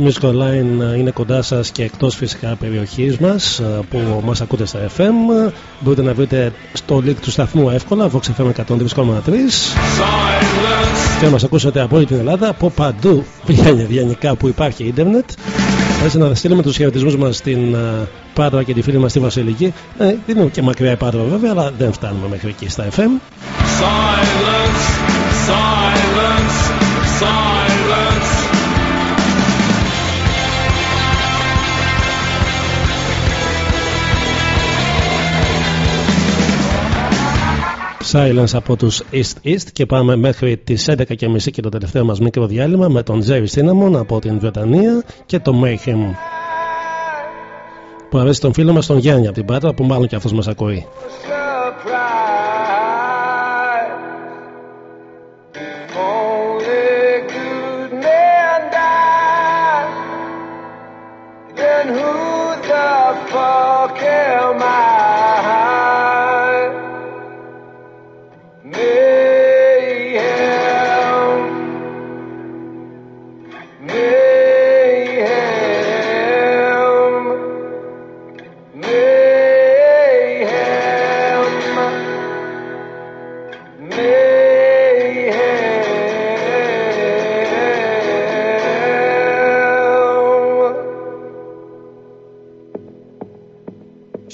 Music Online είναι κοντά σας και εκτός φυσικά περιοχής μας που μας ακούτε στα FM. Μπορείτε να βρείτε στο link του σταθμού εύκολα, Vox FM 103,3 και να μας ακούσετε από όλη την Ελλάδα, από παντού γενικά που υπάρχει ίντερνετ. Έτσι να στείλουμε τους χαιρετισμούς μας στην ε, Πάτρα και τη φίλη μας στη Βασιλική. Ε, δεν είναι και μακριά η Πάτρα βέβαια, αλλά δεν φτάνουμε μέχρι εκεί στα FM. Silence, silence, silence. Silence από τους East East και πάμε μέχρι τις 11.30 και το τελευταίο μας μικρό διάλειμμα με τον Jerry Cinnamon από την Βρετανία και το Mayhem που αρέσει τον φίλο μας τον Γιάννη από την Πάτρα που μάλλον και αυτός μας ακούει. Only good men die. Then who the fuck am I?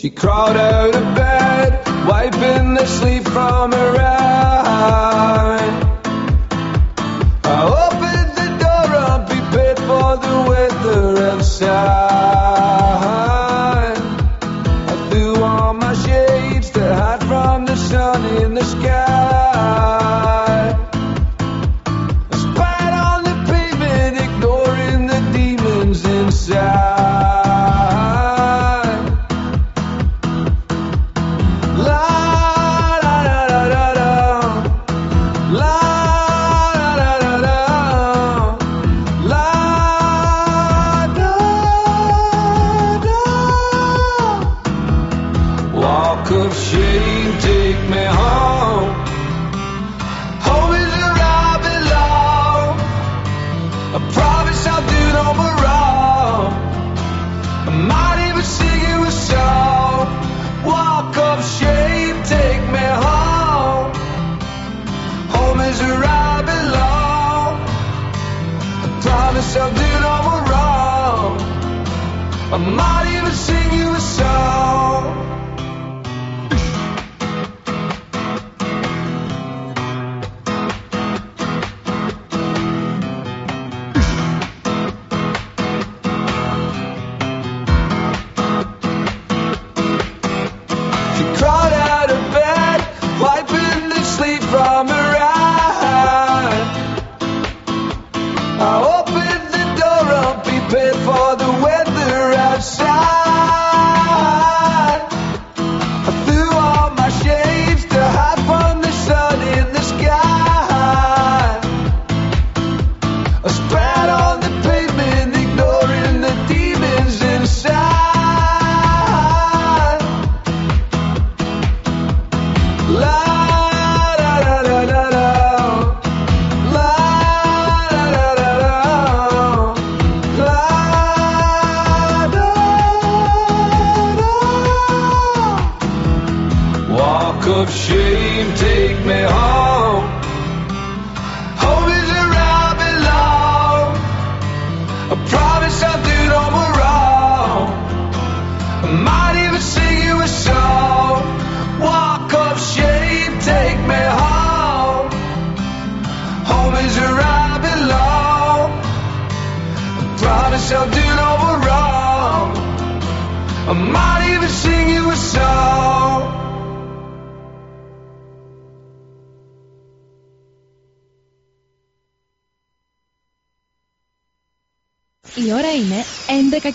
She crawled out of bed, wiping the sleep from her eye.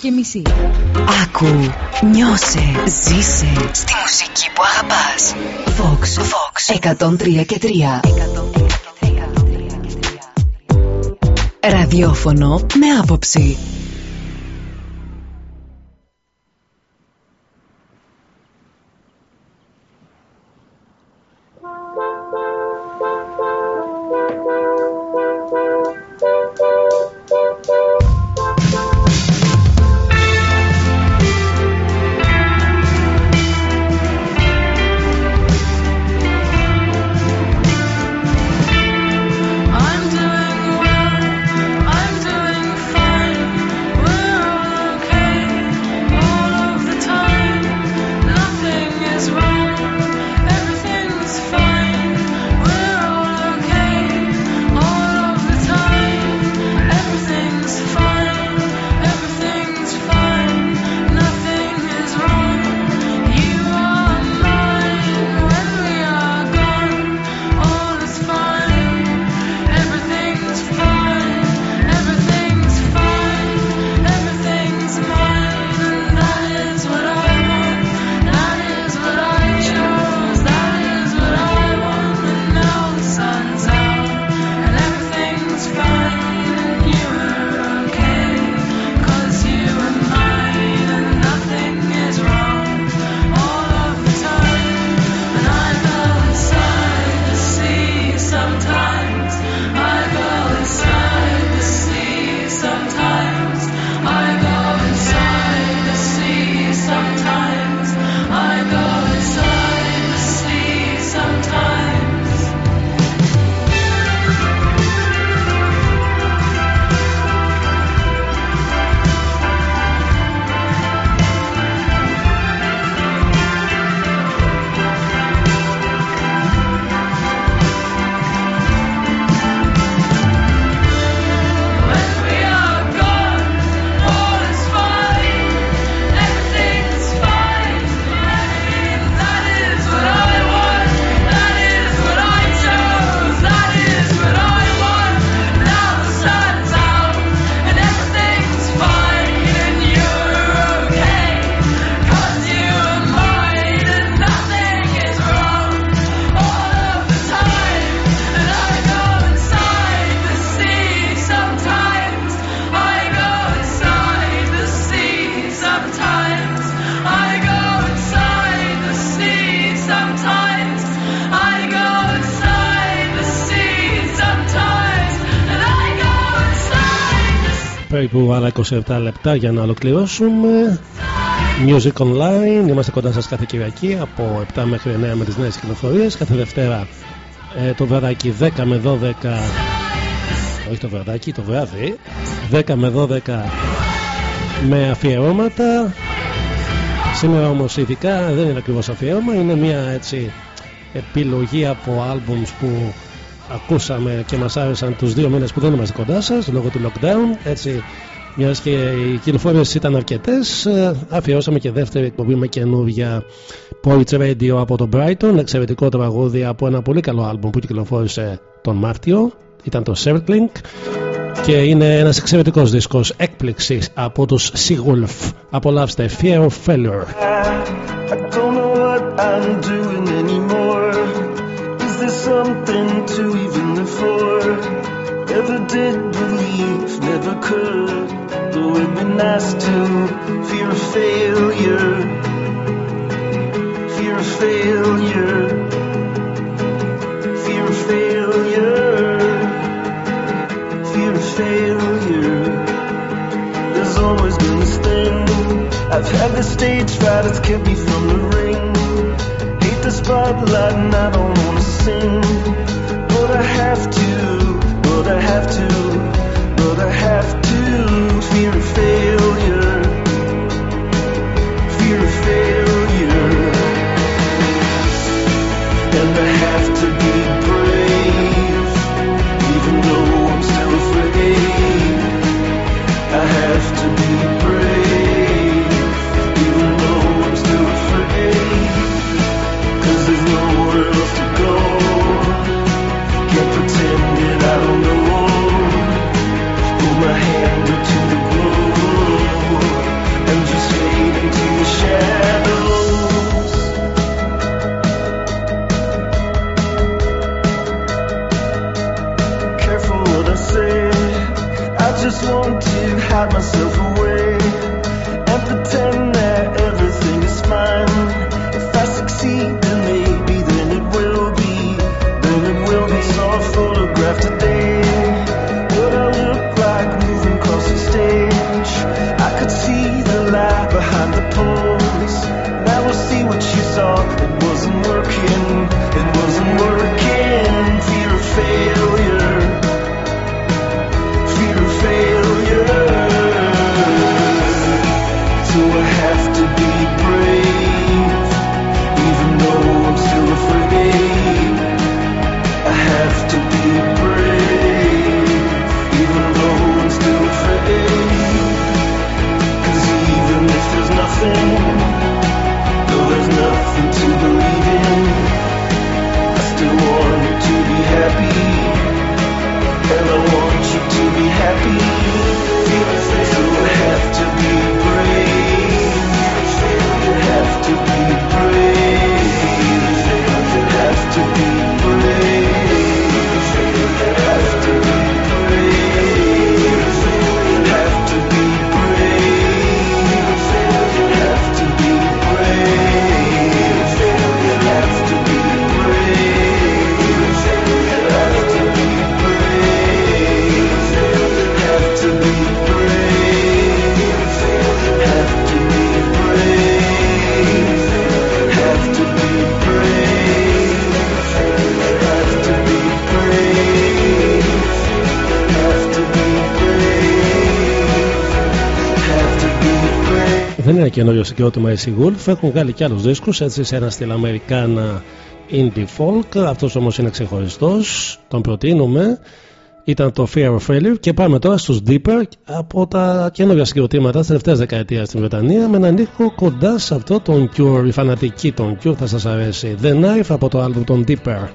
Και μισή. Άκου, νιώσε, ζήσε στη μουσική που αγαπάς. Vox, Vox 103 και 3. Ραδιόφωνο με άποψη. Περίπου άλλα 27 λεπτά για να ολοκληρώσουμε. Music Online, είμαστε κοντά σας κάθε Κυριακή από 7 μέχρι 9 με τις νέες κυκλοφορίες. Κάθε Δευτέρα ε, το βραδάκι 10 με 12 όχι το βραδάκι, το βράδυ 10 με 12 με αφιερώματα σήμερα όμως ειδικά δεν είναι ακριβώς αφιέρωμα είναι μια έτσι επιλογή από albums που ακούσαμε και μας άρεσαν τους δύο μήνες που δεν είμαστε κοντά σας λόγω του lockdown έτσι μιας και οι κυκλοφορίες ήταν αρκετές ε, αφιερώσαμε και δεύτερη εκπομπή με καινούργια Poets Radio από το Brighton εξαιρετικό τραγούδι από ένα πολύ καλό άλμπουμ που κυκλοφόρησε τον Μάρτιο ήταν το Circling και είναι ένας εξαιρετικός δίσκος έκπληξης από τους Seawolf απολαύστε Fear of Failure I don't know what I'm doing anymore. Is there something to even live for? Never did believe, never could. It'd be nice to fear of failure. Fear of failure. Fear of failure. Fear of failure. There's always been this thing. I've had the stage fright, it's kept me from the ring. Hate the spotlight and I don't wanna sing. But I have to, but I have to, but I have to say got myself away. καινούριο συγκρότημα AC Wolf. Έχουν βγάλει και άλλους δίσκους, έτσι σε ένα στυλ Αμερικάνα indie folk. Αυτός όμως είναι ξεχωριστός, τον προτείνουμε. Ήταν το Fear of Failure και πάμε τώρα στους Deeper από τα καινούργια συγκροτήματα της τελευταίας δεκαετίας στην Βρετανία με έναν ήχο κοντά σε αυτό τον Cure, η φανατική τον Cure θα σας αρέσει. The Knife από το album των Deeper.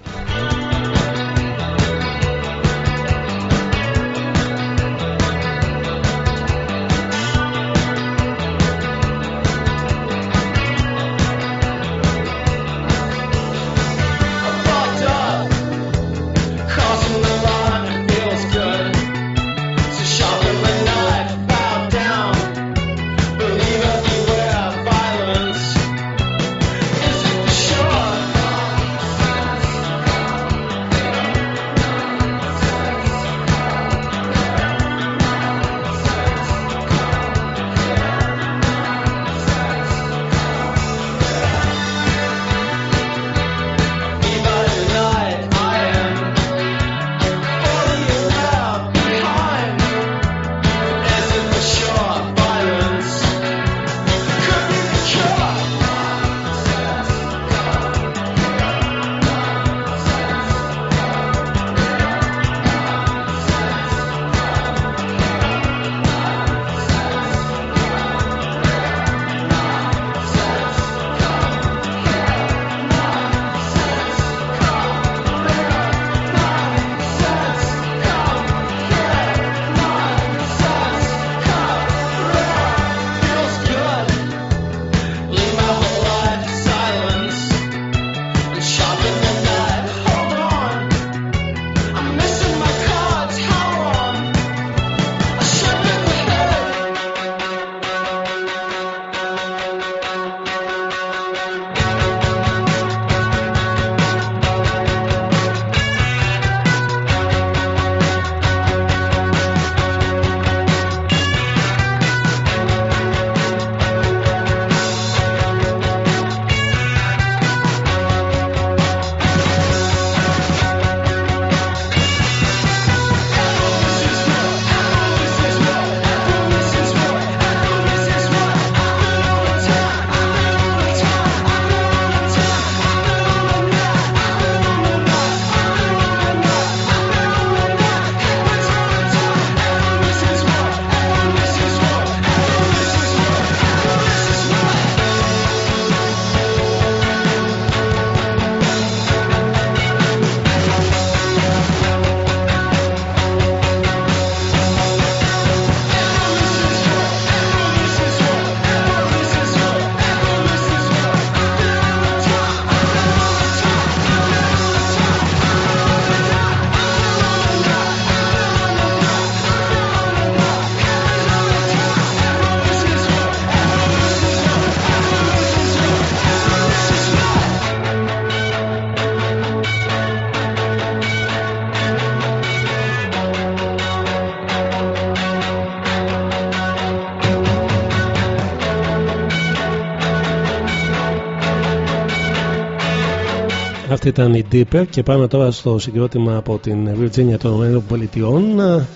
Αυτή ήταν η Deeper και πάμε τώρα στο συγκρότημα από την Virginia των ΗΠΑ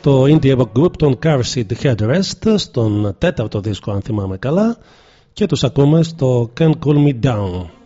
το indie rock group των Car Seat Headrest στον τέταρτο δίσκο αν θυμάμαι καλά και τους ακούμε στο Can't Cool Me Down.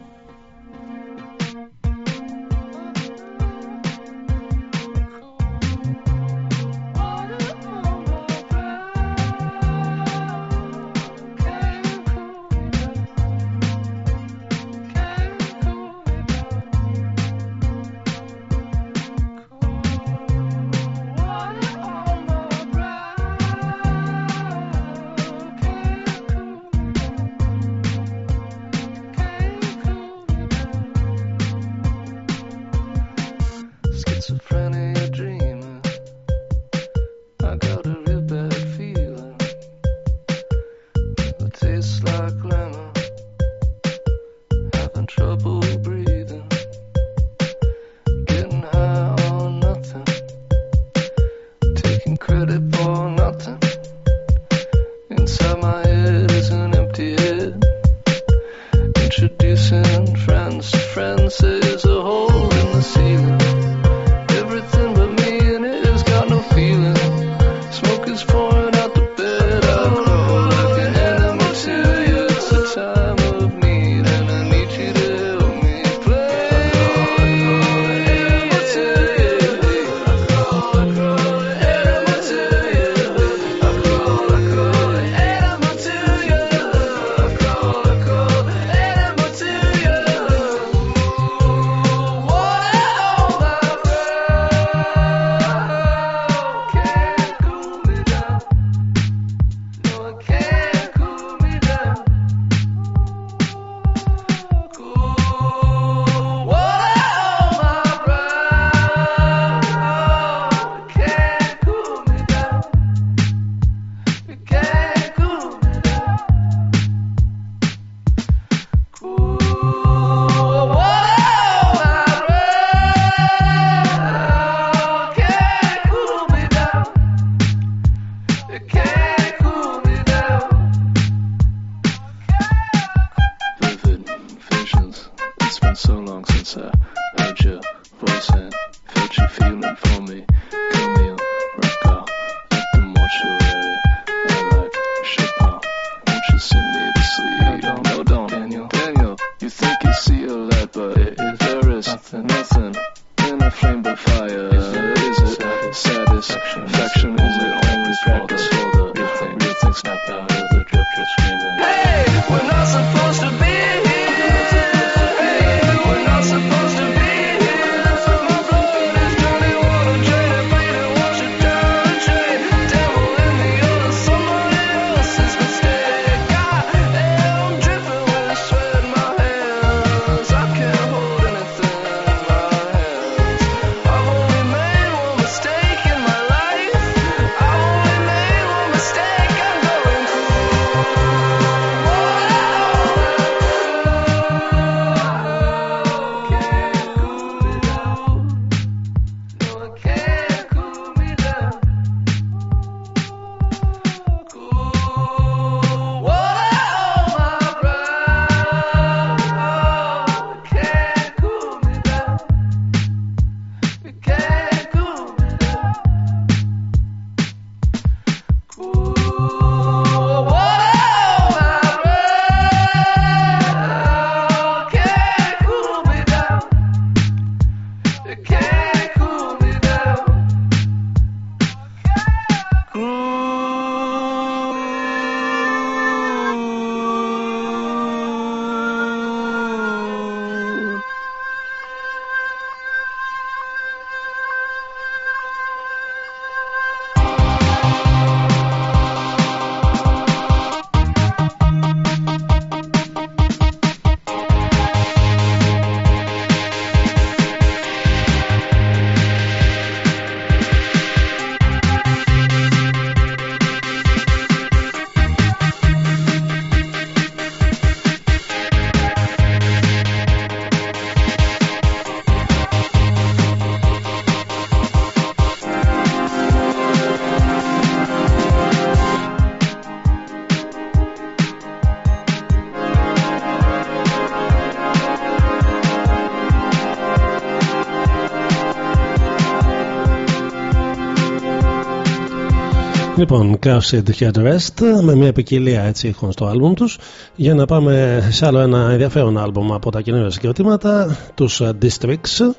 Λοιπόν, Cassid Headrest με μια ποικιλία έτσι ήχων στο άλμπουμ τους. Για να πάμε σε άλλο ένα ενδιαφέρον άλμπουμ από τα καινούργια συγκροτήματα τους ε, Districts.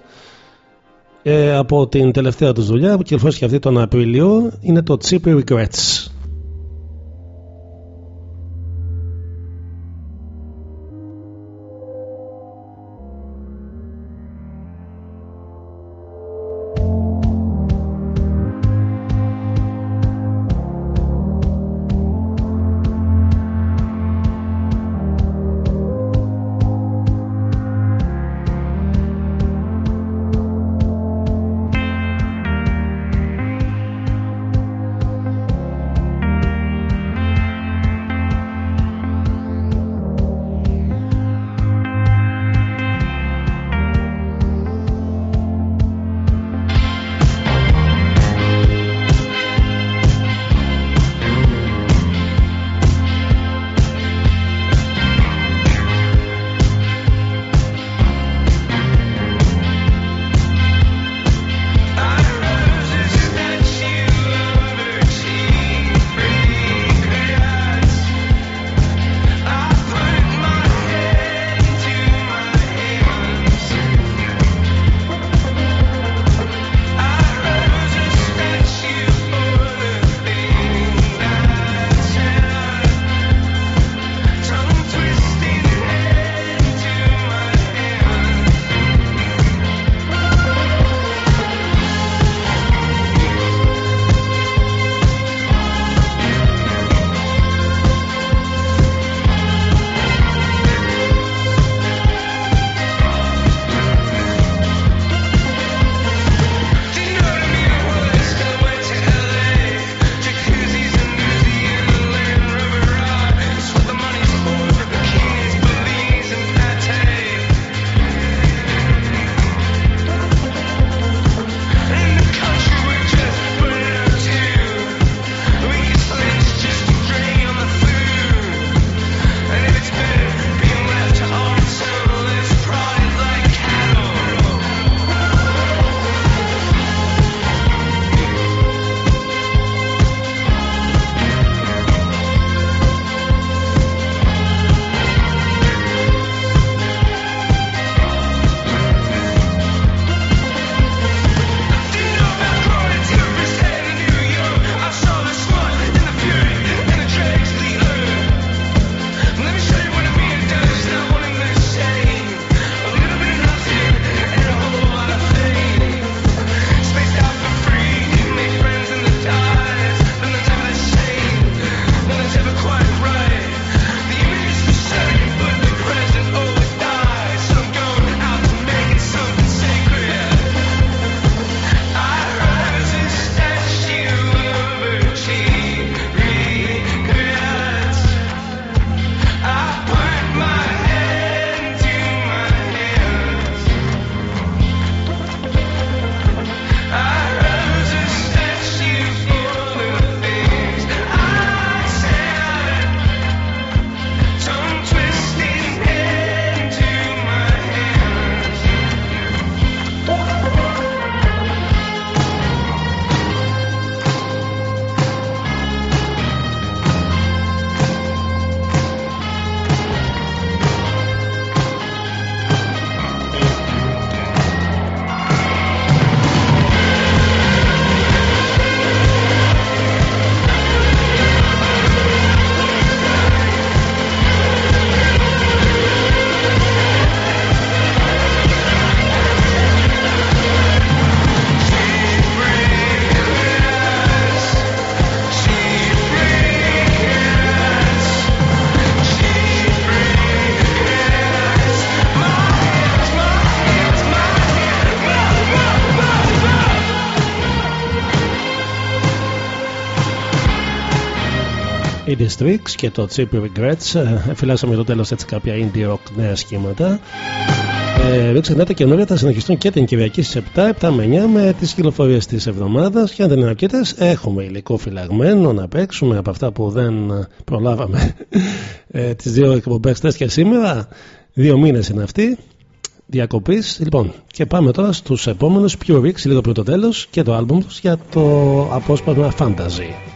Ε, από την τελευταία τους δουλειά που κυκλοφόρησε αυτή τον Απρίλιο είναι το Cheap Regrets Districts και το Cheap Regrets. Ε, εφυλάσσαμε το τέλος έτσι κάποια indie rock νέα σχήματα. Ε, δεν ξεχνάτε καινούργια θα συνεχιστούν και την Κυριακή στις 7, 7 με 9 με τις κυκλοφορίες της εβδομάδας. Και αν δεν είναι αρκετές έχουμε υλικό φυλαγμένο να παίξουμε από αυτά που δεν προλάβαμε. Ε, τις δύο εκπομπές χθες και σήμερα. Δύο μήνες είναι αυτοί. Διακοπής. Λοιπόν και πάμε τώρα στους επόμενους. Pure Weeks λίγο πριν το τέλος και το άλμπουμ τους για το απόσπασμα Fantasy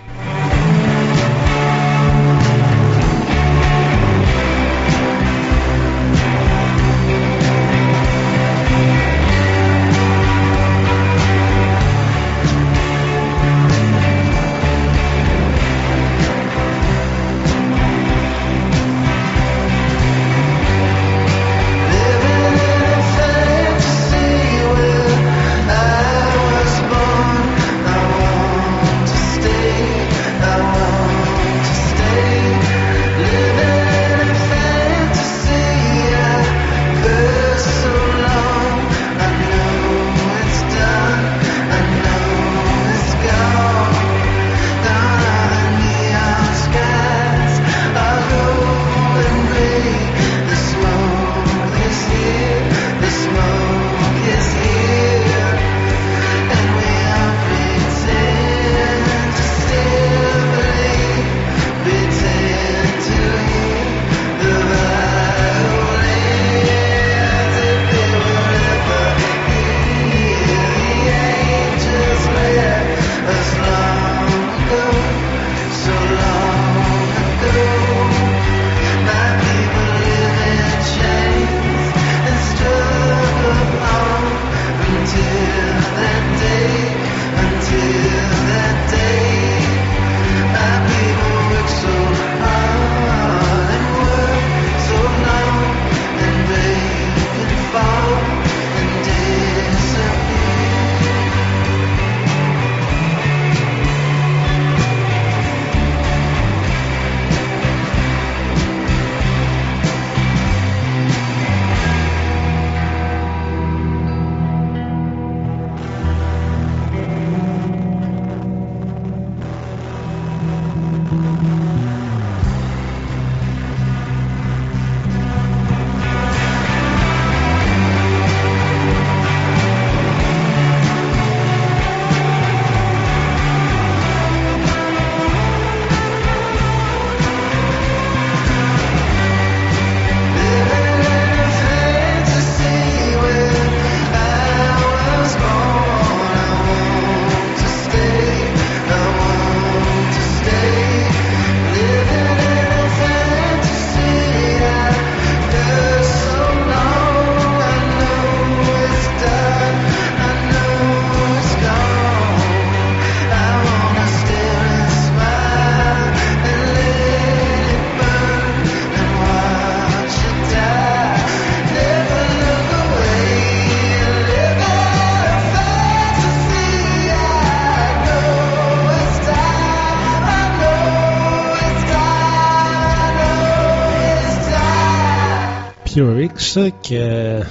Hurix και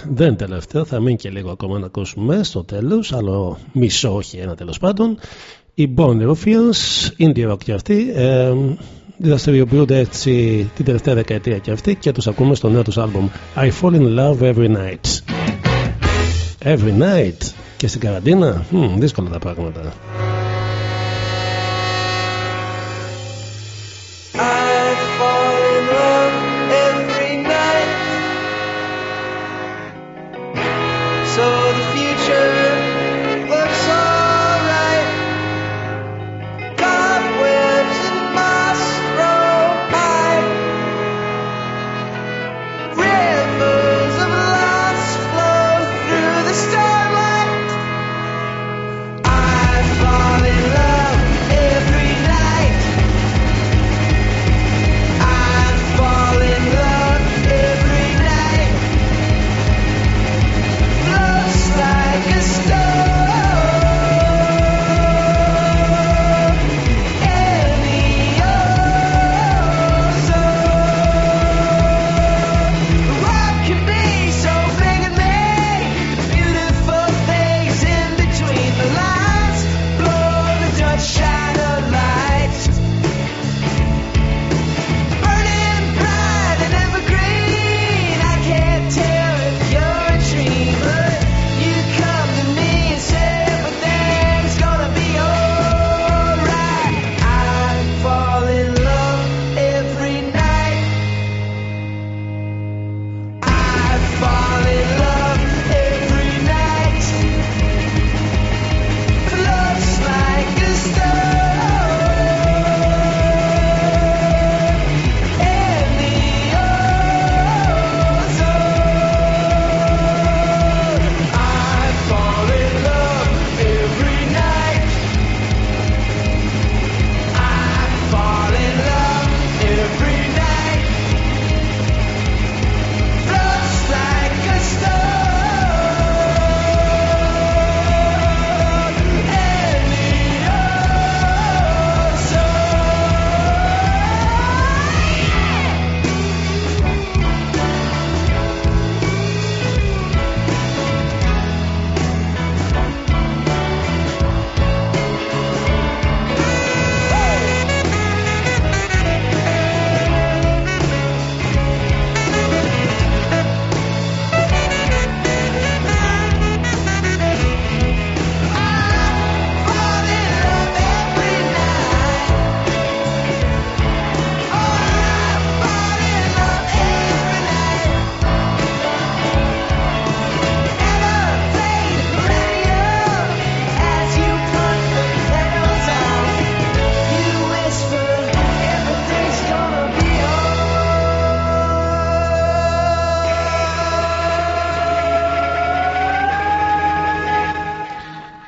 δεν είναι τελευταίο, θα μείνει και λίγο ακόμα να ακούσουμε στο τέλος, άλλο μισό, όχι ένα τέλος πάντων. Οι Bonnie Ruffians, indie rock και αυτοί, ε, δραστηριοποιούνται έτσι την τελευταία δεκαετία και αυτοί και τους ακούμε στο νέο τους άλμπουμ I Fall In Love Every Night. Every Night και στην καραντίνα, Μμμ, δύσκολα τα πράγματα.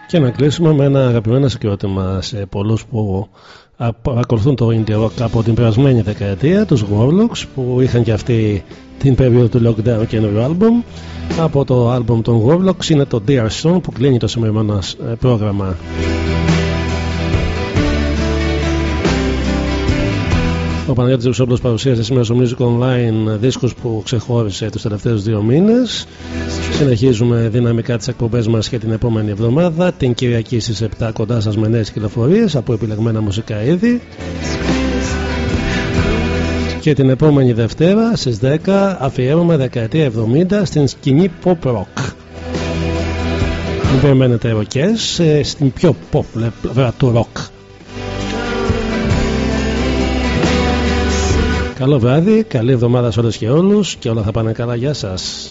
Και να κλείσουμε με ένα αγαπημένο συγκρότημα σε πολλούς που α, παρακολουθούν το indie rock από την περασμένη δεκαετία, τους Warlocks που είχαν και αυτή την περίοδο του lockdown καινούριο άλμπουμ. Από το άλμπουμ των Warlocks είναι το Dear Song που κλείνει το σημερινό μας ε, πρόγραμμα. Ο Παναγιώτης Ζευσόπουλος παρουσίασε σήμερα στο Music Online δίσκους που ξεχώρισε τους τελευταίους δύο μήνες. Συνεχίζουμε δυναμικά τις εκπομπές μας και την επόμενη εβδομάδα. Την Κυριακή στις 7 κοντά σας με νέες κυκλοφορίες από επιλεγμένα μουσικά είδη. Και την επόμενη Δευτέρα στις 10 αφιέρωμα δεκαετία 70 στην σκηνή pop rock. Μην περιμένετε ροκές, ε, στην πιο pop βέβαια του rock. Καλό βράδυ, καλή εβδομάδα σε όλες και όλους και όλα θα πάνε καλά. Γεια σας.